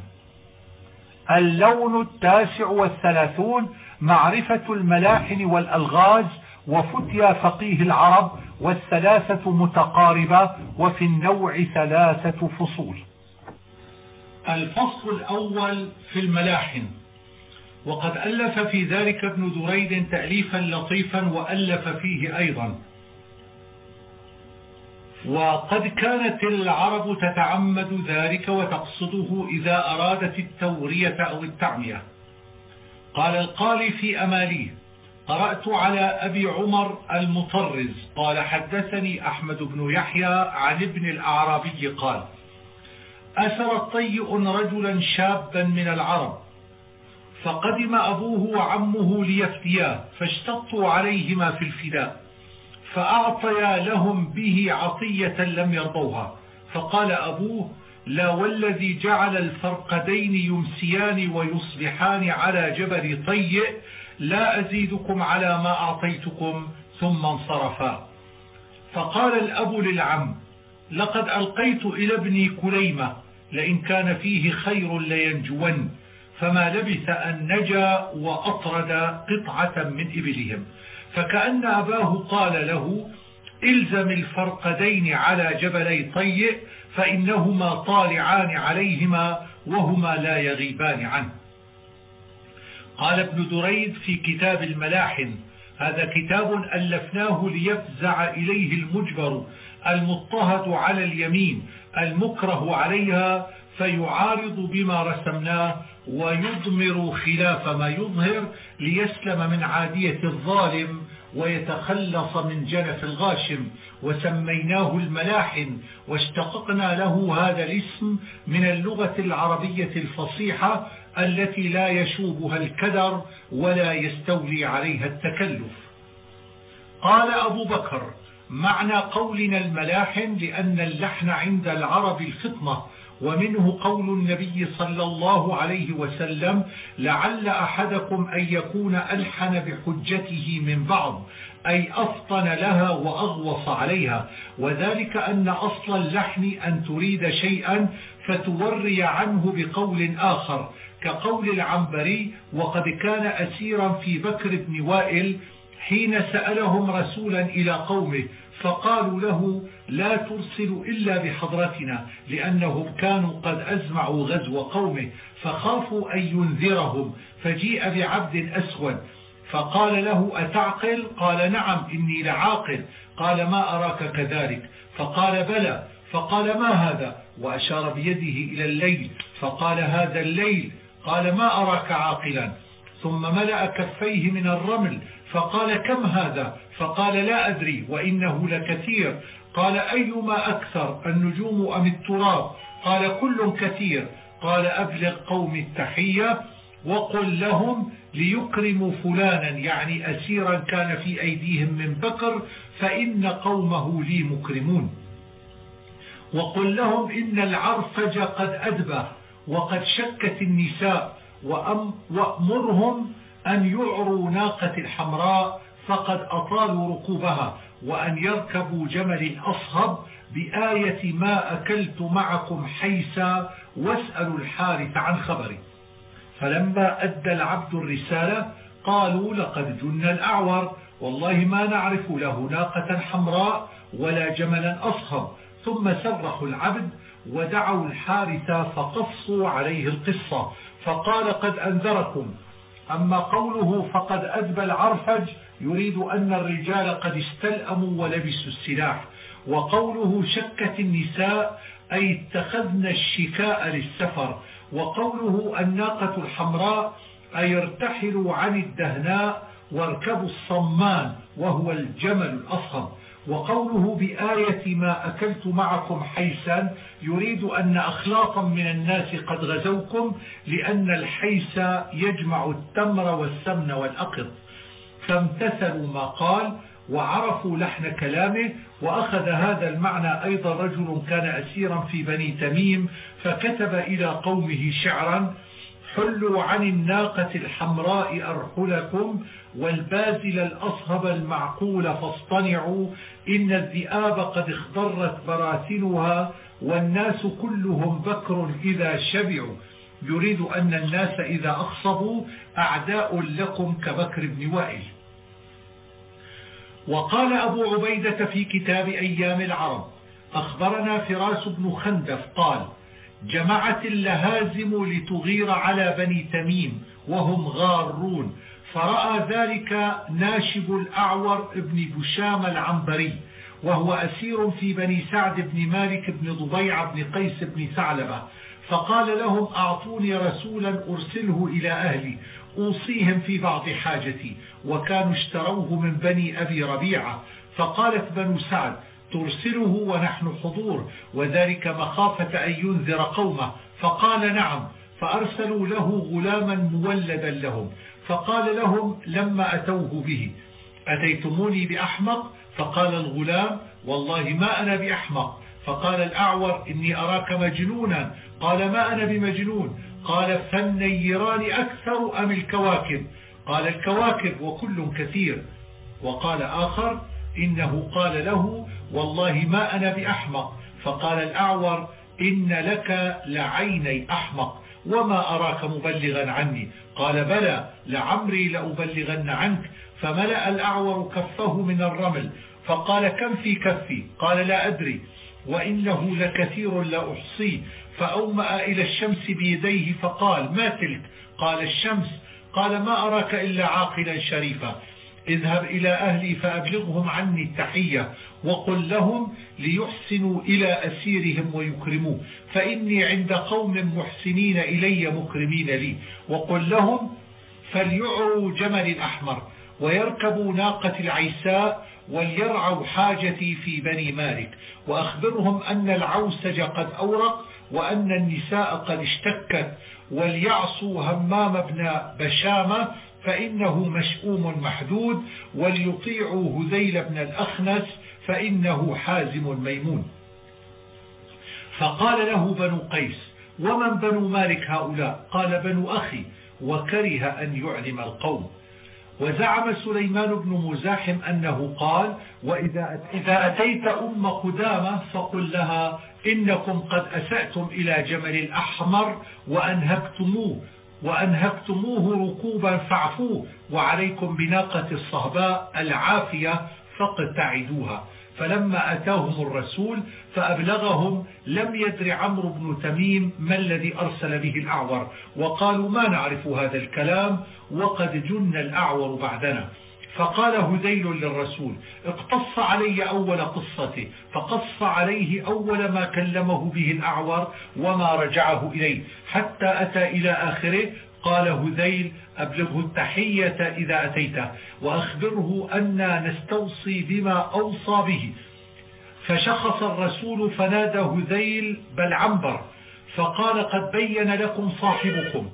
اللون التاسع والثلاثون معرفة الملاحن والألغاز وفتيا فقيه العرب والثلاثة متقاربة وفي النوع ثلاثة فصول. الفصل الأول في الملاحن. وقد ألف في ذلك ابن دريد تأليفا لطيفا وألف فيه أيضا. وقد كانت العرب تتعمد ذلك وتقصده إذا أرادت التورية أو التعمية. قال القالي في أماليه قرأت على أبي عمر المطرز. قال حدثني أحمد بن يحيى عن ابن الأعرابي قال أسر طيء رجلا شابا من العرب فقدم أبوه وعمه ليفتياه فاشتطوا عليهما في الفداء فأعطيا لهم به عطية لم يرضوها. فقال أبوه لا والذي جعل الفرقدين يمسيان ويصبحان على جبل طيء لا أزيدكم على ما أعطيتكم. ثم انصرفا. فقال الأب للعم لقد ألقيت إلى ابني كليمة لئن كان فيه خير لينجون. فما لبث أن نجا وأطرد قطعة من إبلهم. فكأن أباه قال له إلزم الفرقدين على جبلي طيء فإنهما طالعان عليهما وهما لا يغيبان عنه. قال ابن دريد في كتاب الملاحن هذا كتاب ألفناه ليفزع إليه المجبر المضطهد على اليمين المكره عليها فيعارض بما رسمناه ويضمر خلاف ما يظهر ليسلم من عادية الظالم ويتخلص من جنف الغاشم. وسميناه الملاحن واشتققنا له هذا الاسم من اللغة العربية الفصيحة التي لا يشوبها الكدر ولا يستولي عليها التكلف. قال أبو بكر معنى قولنا الملاحن لأن اللحن عند العرب الفطنة ومنه قول النبي صلى الله عليه وسلم لعل أحدكم أن يكون ألحن بحجته من بعض أي أفطن لها وأغوص عليها. وذلك أن أصل اللحن أن تريد شيئا فتوري عنه بقول آخر كقول العنبري وقد كان أسيرا في بكر بن وائل حين سألهم رسولا إلى قومه فقالوا له لا ترسل إلا بحضرتنا لأنهم كانوا قد أزمعوا غزو قومه فخافوا أن ينذرهم فجيء بعبد أسود. فقال له أتعقل؟ قال نعم إني لعاقل. قال ما أراك كذلك؟ فقال بلى. فقال ما هذا؟ وأشار بيده إلى الليل. فقال هذا الليل. قال ما أراك عاقلا. ثم ملأ كفيه من الرمل فقال كم هذا؟ فقال لا أدري وإنه لكثير. قال أيما أكثر النجوم أم التراب؟ قال كل كثير. قال أبلغ قوم التحية وقل لهم ليكرموا فلانا يعني أسيرا كان في أيديهم من بكر فإن قومه لي مكرمون. وقل لهم إن العرفج قد أدبى وقد شكت النساء وأمرهم أن يعروا ناقة الحمراء فقد أطالوا ركوبها وأن يركبوا جمل أصهب بآية ما أكلت معكم حيسا واسألوا الحارث عن خبري. فلما أدى العبد الرسالة قالوا لقد جن الأعور والله ما نعرف له ناقة حمراء ولا جملا أصهب. ثم سرحوا العبد ودعوا الحارث فقصوا عليه القصة فقال قد أنذركم أما قوله فقد أدبى العرفج يريد أن الرجال قد استلأموا ولبسوا السلاح. وقوله شكت النساء أي اتخذن الشكاء للسفر. وقوله الناقة الحمراء أي ارتحلوا عن الدهناء واركبوا الصمان وهو الجمل الأصغر. وقوله بآية ما أكلت معكم حيسا يريد أن أخلاقا من الناس قد غزوكم لأن الحيس يجمع التمر والسمن والأقط. فامتثلوا ما قال وعرفوا لحن كلامه وأخذ هذا المعنى أيضا رجل كان أسيرا في بني تميم فكتب إلى قومه شعرا حلوا عن الناقة الحمراء أرحلكم والبازل الأصهب المعقول فاصطنعوا إن الذئاب قد اخضرت براثنها والناس كلهم بكر إذا شبعوا. يريد أن الناس إذا أخصبوا أعداء لكم كبكر بن وائل. وقال أبو عبيدة في كتاب أيام العرب أخبرنا فراس بن خندف قال جمعت اللهازم لتغير على بني تميم وهم غارون. فرأى ذلك ناشب الأعور ابن بشام العنبري وهو أسير في بني سعد بن مالك بن ضبيع بن قيس بن ثعلبة. فقال لهم أعطوني رسولا أرسله إلى أهلي أوصيهم في بعض حاجتي. وكانوا اشتروه من بني أبي ربيعة. فقالت بنو سعد ترسله ونحن حضور وذلك مخافة أن ينذر قومه. فقال نعم فأرسلوا له غلاما مولدا لهم. فقال لهم لما أتوه به أتيتموني بأحمق؟ فقال الغلام والله ما أنا بأحمق. فقال الأعور إني أراك مجنونا. قال ما أنا بمجنون؟ قال فالنيران أكثر أم الكواكب؟ قال الكواكب وكل كثير. وقال آخر إنه قال له والله ما أنا بأحمق. فقال الأعور إن لك لعيني أحمق. وما أراك مبلغا عني. قال بلى لعمري لأبلغن عنك. فملأ الأعور كفه من الرمل. فقال كم في كفي؟ قال لا أدري. وإنه لكثير لا أحصيه فأومأ إلى الشمس بيديه فقال ما تلك؟ قال الشمس. قال ما أراك إلا عاقلا شريفا. اذهب إلى أهلي فأبلغهم عني التحية وقل لهم ليحسنوا إلى أسيرهم ويكرموه. فإني عند قوم محسنين إلي مكرمين لي. وقل لهم فليعروا جمل أحمر ويركبوا ناقة العيساء وليرعوا حاجتي في بني مالك. وأخبرهم أن العوسج قد أورق وأن النساء قد اشتكت. وليعصوا همام بن بشامة فإنه مشؤوم محدود وليطيعوا هذيل بن الأخنس فإنه حازم ميمون فقال له بنو قيس ومن بنو مالك هؤلاء؟ قال بنو أخي وكره أن يعلم القوم. وزعم سليمان بن مزاحم أنه قال وإذا إذا أتيت أم قدامة فقل لها إنكم قد أسأتم إلى جمل الأحمر وأنهبتموه. وأنهكتموه ركوبا فاعفوه وعليكم بناقة الصهباء العافية فاقتعدوها. فلما أتاهم الرسول فأبلغهم لم يدر عمرو بن تميم ما الذي أرسل به الأعور. وقالوا ما نعرف هذا الكلام وقد جن الأعور بعدنا. فقال هذيل للرسول اقتص علي أول قصته فقص عليه أول ما كلمه به الأعور وما رجعه إليه حتى أتى إلى آخره قال هذيل أبلغه التحية إذا أتيته وأخبره أن نستوصي بما أوصى به. فشخص الرسول فنادى هذيل بل عنبر. فقال قد بين لكم صاحبكم.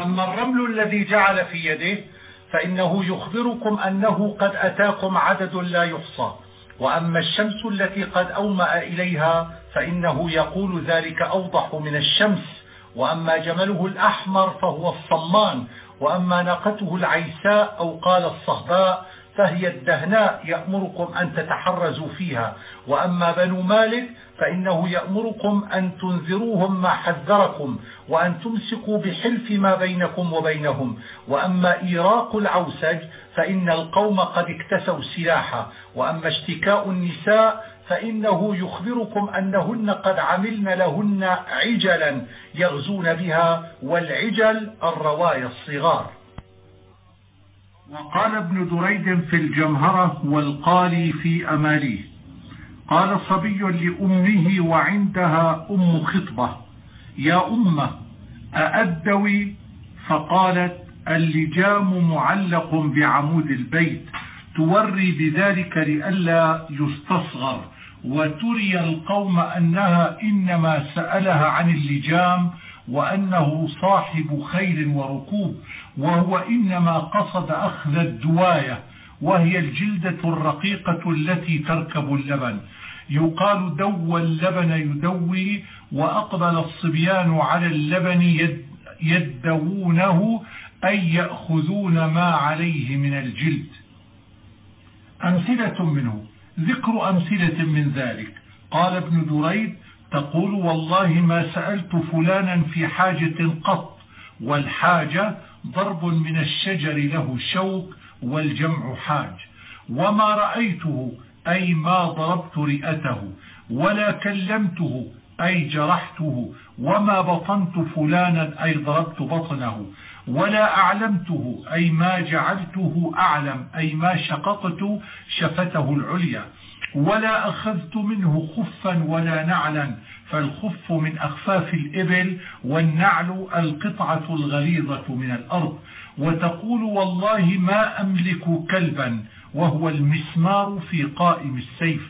أما الرمل الذي جعل في يده فإنه يخبركم أنه قد أتاكم عدد لا يحصى. وأما الشمس التي قد أومأ إليها فإنه يقول ذلك أوضح من الشمس. وأما جمله الأحمر فهو الصمان. وأما ناقته العيساء أو قال الصهباء فهي الدهناء يأمركم أن تتحرزوا فيها. وأما بنو مالك فإنه يأمركم أن تنذروهم ما حذركم وأن تمسكوا بحلف ما بينكم وبينهم. وأما إيراق العوسج فإن القوم قد اكتسوا سلاحا. وأما اشتكاء النساء فإنه يخبركم أنهن قد عملن لهن عجلا يغزون بها والعجل الرواية الصغار. وقال ابن دريد في الجمهرة والقالي في أماليه. قال صبي لأمه وعندها أم خطبة. يا أمة أأدوي؟ فقالت اللجام معلق بعمود البيت. توري بذلك لئلا يستصغر. وتري القوم أنها إنما سألها عن اللجام وأنه صاحب خيل وركوب. وهو إنما قصد أخذ الدواية وهي الجلدة الرقيقة التي تركب اللبن. يقال دوى اللبن يدوي وأقبل الصبيان على اللبن يدوونه أي يأخذون ما عليه من الجلد. أمثلة منه. ذكر أمثلة من ذلك. قال ابن دريد تقول والله ما سألت فلانا في حاجة قط والحاجة ضرب من الشجر له شوك والجمع حاج. وما رأيته أي ما ضربت رئته. ولا كلمته أي جرحته. وما بطنت فلانا أي ضربت بطنه. ولا أعلمته أي ما جعلته أعلم أي ما شققت شفته العليا. ولا أخذت منه خفا ولا نعلا فالخف من أخفاف الإبل والنعل القطعة الغليظة من الأرض. وتقول والله ما أملك كلبا وهو المسمار في قائم السيف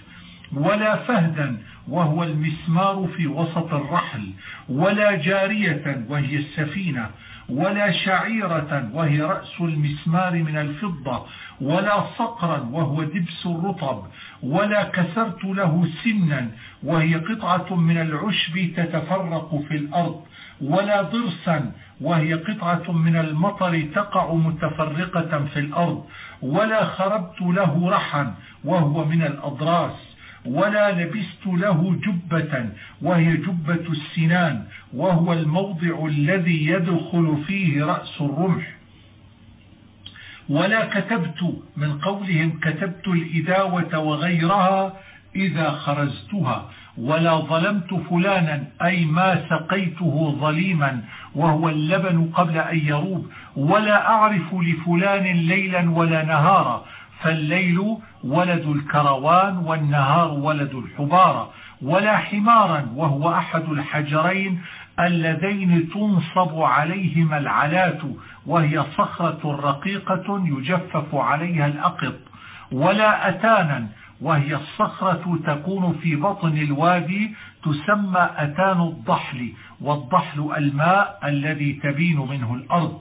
ولا فهدا وهو المسمار في وسط الرحل ولا جارية وهي السفينة ولا شعيرة وهي رأس المسمار من الفضة ولا صقرا وهو دبس الرطب ولا كسرت له سنا وهي قطعة من العشب تتفرق في الأرض ولا ضرسا وهي قطعة من المطر تقع متفرقة في الأرض ولا خربت له رحا وهو من الأضراس. ولا لبست له جبة وهي جبة السنان وهو الموضع الذي يدخل فيه رأس الرمح. ولا كتبت من قولهم كتبت الإداوة وغيرها إذا خرزتها ولا ظلمت فلانا أي ما سقيته ظليما وهو اللبن قبل أن يروب. ولا أعرف لفلان ليلا ولا نهارا فالليل ولد الكروان والنهار ولد الحبارة ولا حمارا وهو أحد الحجرين اللذين تنصب عليهما العلات وهي صخرة رقيقة يجفف عليها الأقط ولا أتانا وهي الصخرة تكون في بطن الوادي تسمى أتان الضحل والضحل الماء الذي تبين منه الأرض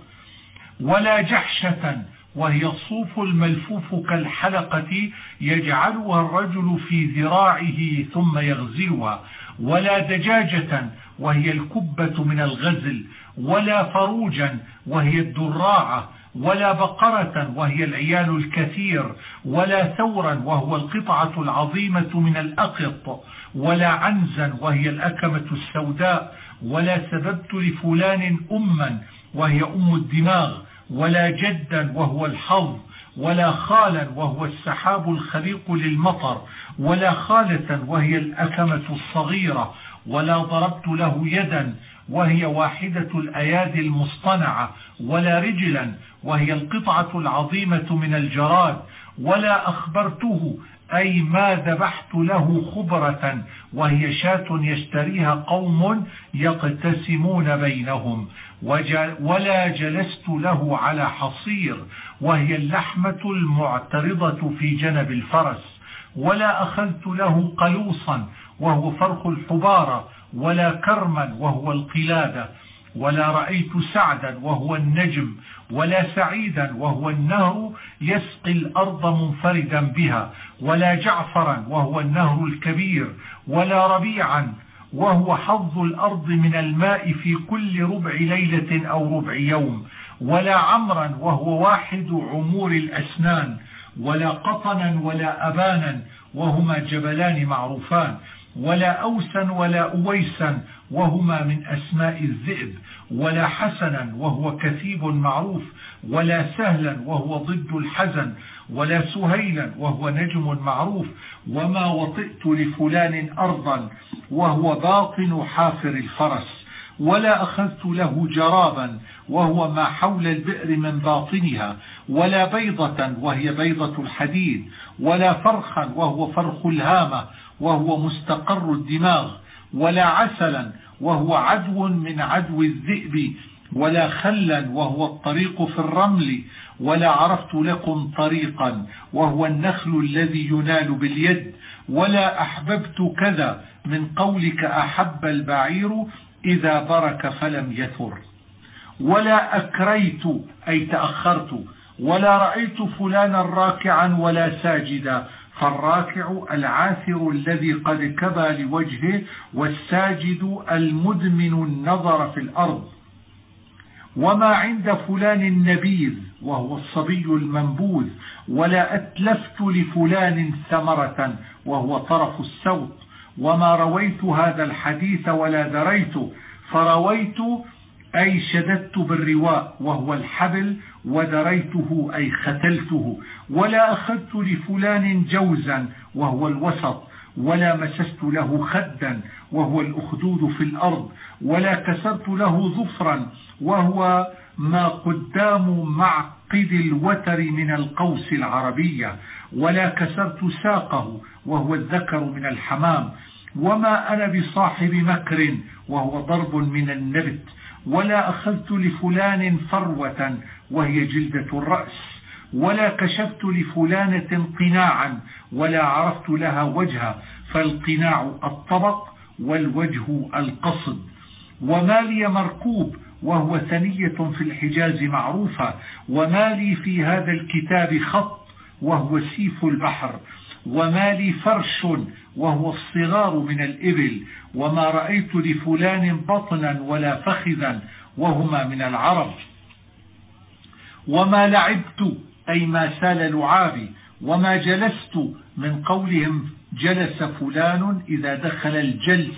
ولا جحشة وهي الصوف الملفوف كالحلقة يجعلها الرجل في ذراعه ثم يغزلها ولا دجاجة وهي الكبة من الغزل ولا فروجا وهي الدراعة ولا بقرة وهي العيال الكثير ولا ثورا وهو القطعة العظيمة من الأقط ولا عنزا وهي الأكمة السوداء ولا سببت لفلان أما وهي أم الدماغ. ولا جدا وهو الحظ ولا خالا وهو السحاب الخليق للمطر ولا خالة وهي الأكمة الصغيرة ولا ضربت له يدا وهي واحدة الأيادي المصطنعة ولا رجلا وهي القطعة العظيمة من الجراد ولا أخبرته أي ما ذبحت له خبرة وهي شاة يشتريها قوم يقتسمون بينهم. ولا جلست له على حصير وهي اللحمة المعترضة في جنب الفرس. ولا أخذت له قلوصا وهو فرخ الحبارة ولا كرما وهو القلادة. ولا رأيت سعدا وهو النجم ولا سعيدا وهو النهر يسقي الأرض منفردا بها ولا جعفرا وهو النهر الكبير ولا ربيعا وهو حظ الأرض من الماء في كل ربع ليلة أو ربع يوم ولا عمرا وهو واحد عمور الأسنان ولا قطنا ولا أبانا وهما جبلان معروفان ولا أوسا ولا أويسا وهما من أسماء الذئب ولا حسنا وهو كثيب معروف ولا سهلا وهو ضد الحزن ولا سهيلا وهو نجم معروف وما وطئت لفلان أرضا وهو باطن حافر الفرس ولا أخذت له جرابا وهو ما حول البئر من باطنها ولا بيضة وهي بيضة الحديد ولا فرخا وهو فرخ الهامة وهو مستقر الدماغ ولا عسلا وهو عدو من عدو الذئب ولا خلا وهو الطريق في الرمل ولا عرفت لكم طريقا وهو النخل الذي ينال باليد ولا أحببت كذا من قولك أحب البعير إذا برك فلم يثر. ولا أكريت أي تأخرت ولا رأيت فلانا راكعا ولا ساجدا فالراكع العاثر الذي قد كبى لوجهه والساجد المدمن النظر في الأرض. وما عند فلان النبيذ وهو الصبي المنبوذ ولا أتلفت لفلان ثمرة وهو طرف السوط. وما رويت هذا الحديث ولا دريت فرويت أي شددت بالرواء وهو الحبل ودريته أي ختلته ولا أخذت لفلان جوزا وهو الوسط ولا مسست له خدا وهو الأخدود في الأرض ولا كسرت له ظفرا وهو ما قدام معقد الوتر من القوس العربية ولا كسرت ساقه وهو الذكر من الحمام وما أنا بصاحب مكر وهو ضرب من النبت. ولا أخذت لفلان فروة وهي جلدة الرأس ولا كشفت لفلانة قناعا ولا عرفت لها وجها فالقناع الطبق والوجه القصد وما لي مركوب وهو ثنية في الحجاز معروفة وما لي في هذا الكتاب خط وهو سيف البحر. وما لي فرش وهو الصغار من الإبل وما رأيت لفلان بطنا ولا فخذا وهما من العرب. وما لعبت أي ما سال لعابي وما جلست من قولهم جلس فلان إذا دخل الجلس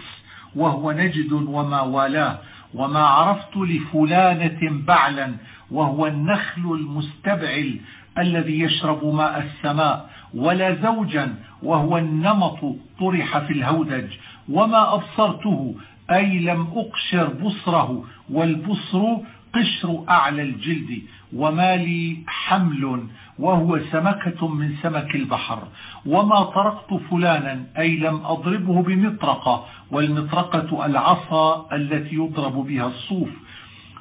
وهو نجد وما والاه وما عرفت لفلانة بعلا وهو النخل المستبعل الذي يشرب ماء السماء ولا زوجا وهو النمط طرح في الهودج. وما أبصرته أي لم أقشر بصره والبصر قشر أعلى الجلد. وما لي حمل وهو سمكة من سمك البحر. وما طرقت فلانا أي لم أضربه بمطرقة. والمطرقة العصا التي يضرب بها الصوف.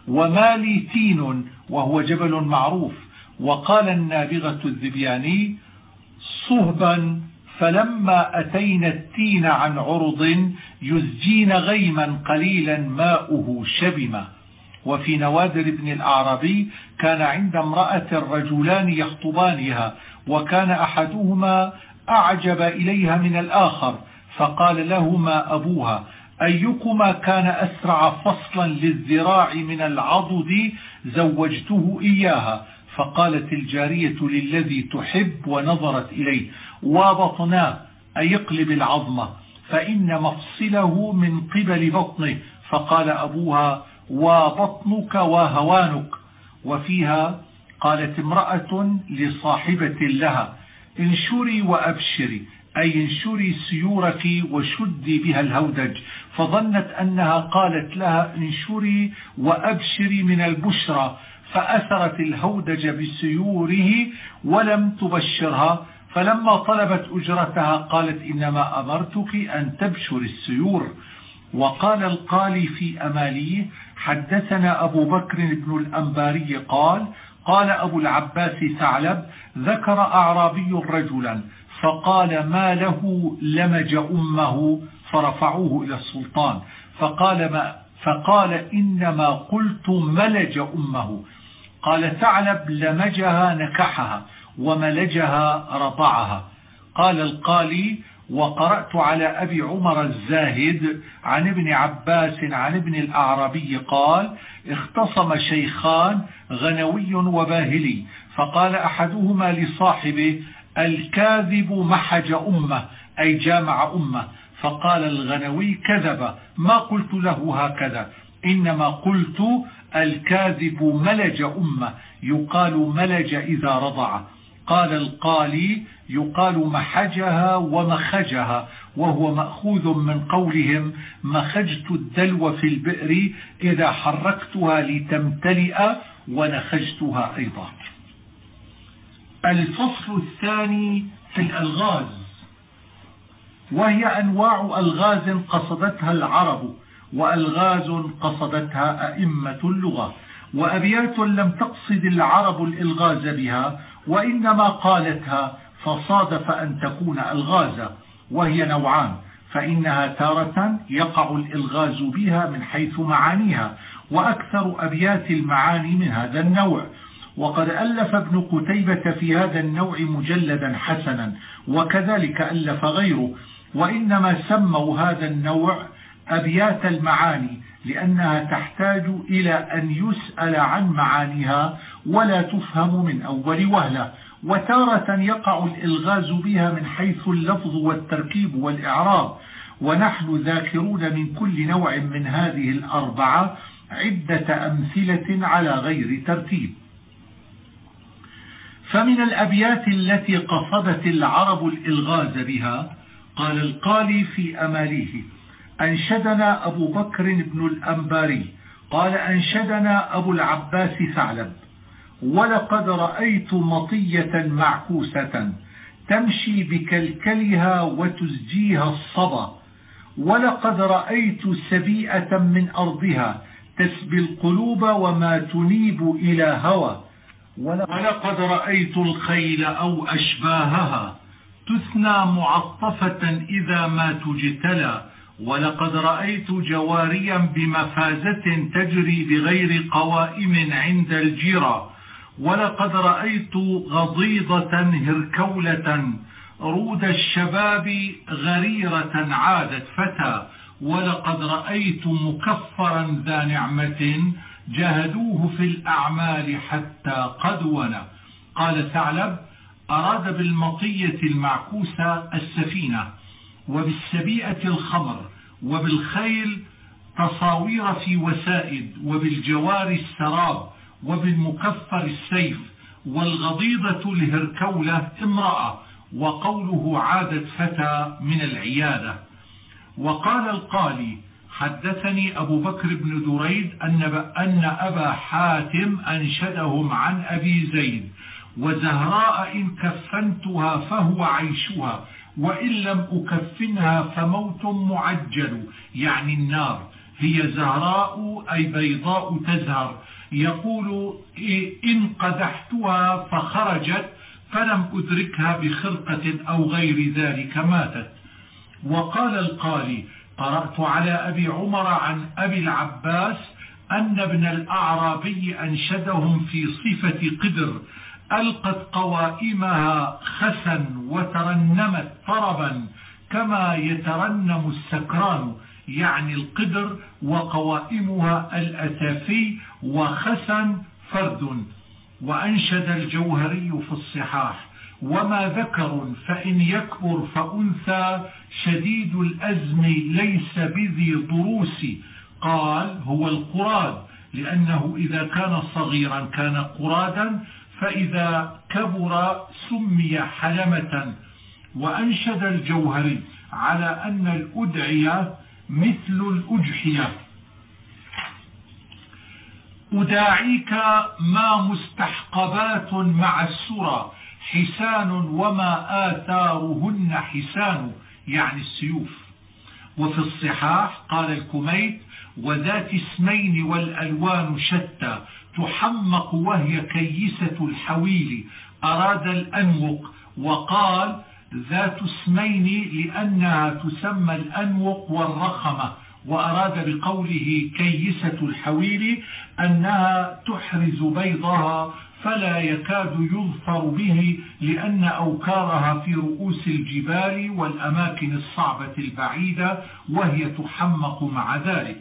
وما لي تين وهو جبل معروف. وقال النابغة الذبياني صهبا فلما أتينا التين عن عرض يزجين غيما قليلا ماؤه شبما وفي نوادر ابن الأعرابي كان عند امرأة رجلان يخطبانها وكان أحدهما أعجب إليها من الآخر فقال لهما أبوها أيكما كان أسرع فصلا للذراع من العضد زوجته إياها؟ فقالت الجارية للذي تحب ونظرت إليه وبطناه أي اقلب العظمة فإن مفصله من قبل بطنه. فقال أبوها وبطنك وهوانك. وفيها قالت امرأة لصاحبة لها انشري وأبشري أي انشري سيورك وشدي بها الهودج. فظنت أنها قالت لها انشري وأبشري من البشرى. فأثرت الهودج بسيوره ولم تبشرها فلما طلبت أجرتها قالت إنما أمرتك أن تبشر السيور. وقال القالي في أماليه حدثنا أبو بكر بن الأنباري قال قال أبو العباس ثعلب ذكر أعرابي رجلا فقال ما له لمج أمه فرفعوه إلى السلطان فقال, ما فقال إنما قلت ملج أمه. قال ثعلب لمجها نكحها وملجها رضعها. قال القالي وقرأت على أبي عمر الزاهد عن ابن عباس عن ابن الأعرابي قال اختصم شيخان غنوي وباهلي فقال أحدهما لصاحبه الكاذب محج أمه أي جامع أمه. فقال الغنوي كذب ما قلت له هكذا إنما قلت الكاذب ملج أمة يقال ملج إذا رضع. قال القالي يقال محجها ومخجها وهو مأخوذ من قولهم مخجت الدلو في البئر إذا حركتها لتمتلئ ونخجتها أيضا. الفصل الثاني في الألغاز وهي أنواع ألغاز قصدتها العرب. وألغاز قصدتها أئمة اللغة. وأبيات لم تقصد العرب الإلغاز بها وإنما قالتها فصادف أن تكون ألغازا وهي نوعان. فإنها تارة يقع الإلغاز بها من حيث معانيها وأكثر أبيات المعاني من هذا النوع. وقد ألف ابن قتيبة في هذا النوع مجلدا حسنا وكذلك ألف غيره. وإنما سموا هذا النوع أبيات المعاني لأنها تحتاج إلى أن يسأل عن معانيها ولا تفهم من أول وهلة. وتارة يقع الإلغاز بها من حيث اللفظ والتركيب والإعراب. ونحن ذاكرون من كل نوع من هذه الأربعة عدة أمثلة على غير ترتيب. فمن الأبيات التي قصدت العرب الإلغاز بها قال القالي في أماليه أنشدنا أبو بكر بن الأنباري قال أنشدنا أبو العباس ثعلب ولقد رأيت مطية معكوسة تمشي بكلكلها وتزجيها الصبا ولقد رأيت سبيئة من أرضها تسبي القلوب وما تنيب إلى هوى ولقد رأيت الخيل أو أشباهها تثنى معطفة إذا ما تجتلى ولقد رأيت جواريا بمفازة تجري بغير قوائم عند الجيرة. ولقد رأيت غضيضة هركولة رود الشباب غريرة عادت فتى. ولقد رأيت مكفرا ذا نعمة جهدوه في الأعمال حتى قدون. قال ثعلب أراد بالمطية المعكوسة السفينة وبالسبيئة الخمر. وبالخيل تصاوير في وسائد وبالجوار السراب وبالمكفر السيف والغضيضة الهركولة امرأة وقوله عادت فتى من العيادة. وقال القالي حدثني أبو بكر بن دريد أن, أبا حاتم أنشدهم عن أبي زيد وزهراء إن كفنتها فهو عيشها. وإن لم أكفنها فموت معجل يعني النار. هي زهراء أي بيضاء تزهر. يقول إن قدحتها فخرجت فلم أدركها بخرقة أو غير ذلك ماتت. وقال القالي قرأت على أبي عمر عن أبي العباس أن ابن الأعرابي أنشدهم في صفة قدر. ألقت قوائمها خسا وترنمت طربا كما يترنم السكران يعني القدر وقوائمها الأسافي وخسا فرد. وأنشد الجوهري في الصحاح وما ذكر فإن يكبر فأنثى شديد الأزم ليس بذي ضروس. قال هو القراد لأنه إذا كان صغيرا كان قرادا فإذا كبر سمي حلمة وأنشد الجوهري على أن الأدعية مثل الأجحية. أداعيك ما مستحقبات مع السرى حسان وما آثارهن حسان يعني السيوف. وفي الصحاح قال الكميت وذات اسمين والألوان شتى تحمق وهي كيسة الحويل أراد الأنوق وقال ذات اسمين لأنها تسمى الأنوق والرخمة وأراد بقوله كيسة الحويل أنها تحرز بيضها فلا يكاد يظفر به لأن أوكارها في رؤوس الجبال والأماكن الصعبة البعيدة وهي تحمق مع ذلك.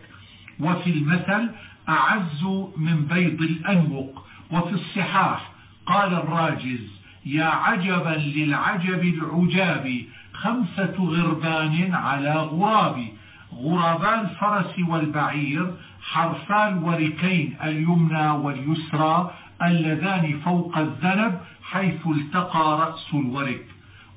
وفي المثل أعز من بيض الأنوق وفي الصحاح قال الراجز يا عجبا للعجب العجاب خمسة غربان على غراب. غربان الفرس والبعير حرفا الوركين اليمنى واليسرى اللذان فوق الذنب حيث التقى رأس الورك.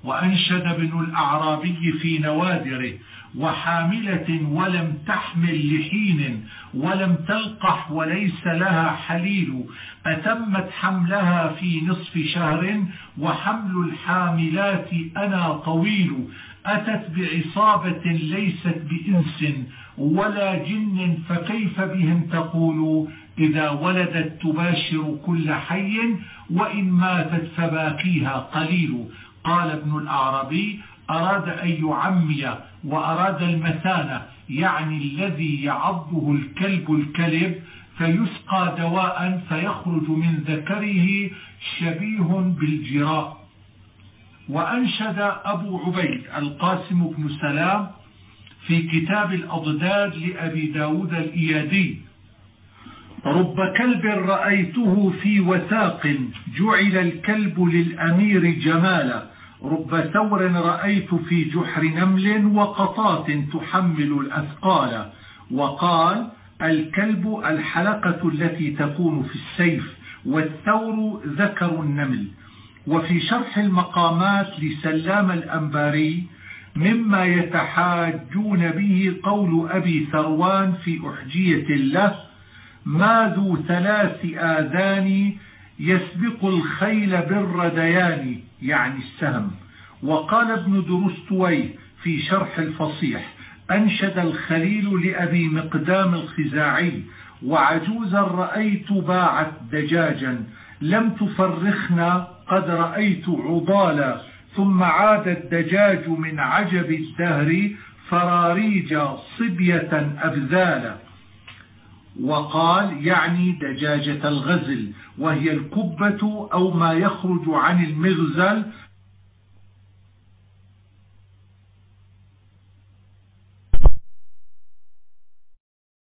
وأنشد ابن الأعرابي في نوادره وحاملة ولم تحمل لحين ولم تلقح وليس لها حليل أتمت حملها في نصف شهر وحمل الحاملات أنا طويل أتت بعصابة ليست بإنس ولا جن فكيف بهم تقول إذا ولدت تباشر كل حي وإن ماتت فباقيها قليل؟ قال ابن الأعرابي أراد أن يعمي وأراد المثانة يعني الذي يعضه الكلب الكلب فيسقى دواء فيخرج من ذكره شبيه بالجراء. وأنشد أبو عبيد القاسم بن سلام في كتاب الأضداد لأبي داود الإيادي. رب كلب رأيته في وثاق جعل الكلب للأمير جمالا. رب ثور رأيت في جحر نمل وقطات تحمل الأثقال. وقال الكلب الحلقة التي تكون في السيف والثور ذكر النمل. وفي شرح المقامات لسلام الأنباري مما يتحاجون به قول أبي ثروان في أحجية له ما ذو ثلاث آذان يسبق الخيل بالرديان يعني السهم. وقال ابن درستوي في شرح الفصيح أنشد الخليل لأبي مقدام الخزاعي وعجوزا رأيت باعت دجاجا لم تفرخنا قد رأيت عضالا ثم عاد الدجاج من عجب الدهر فراريج صبية أبذالا. وقال يعني دجاجة الغزل وهي الكبة أو ما يخرج عن المغزل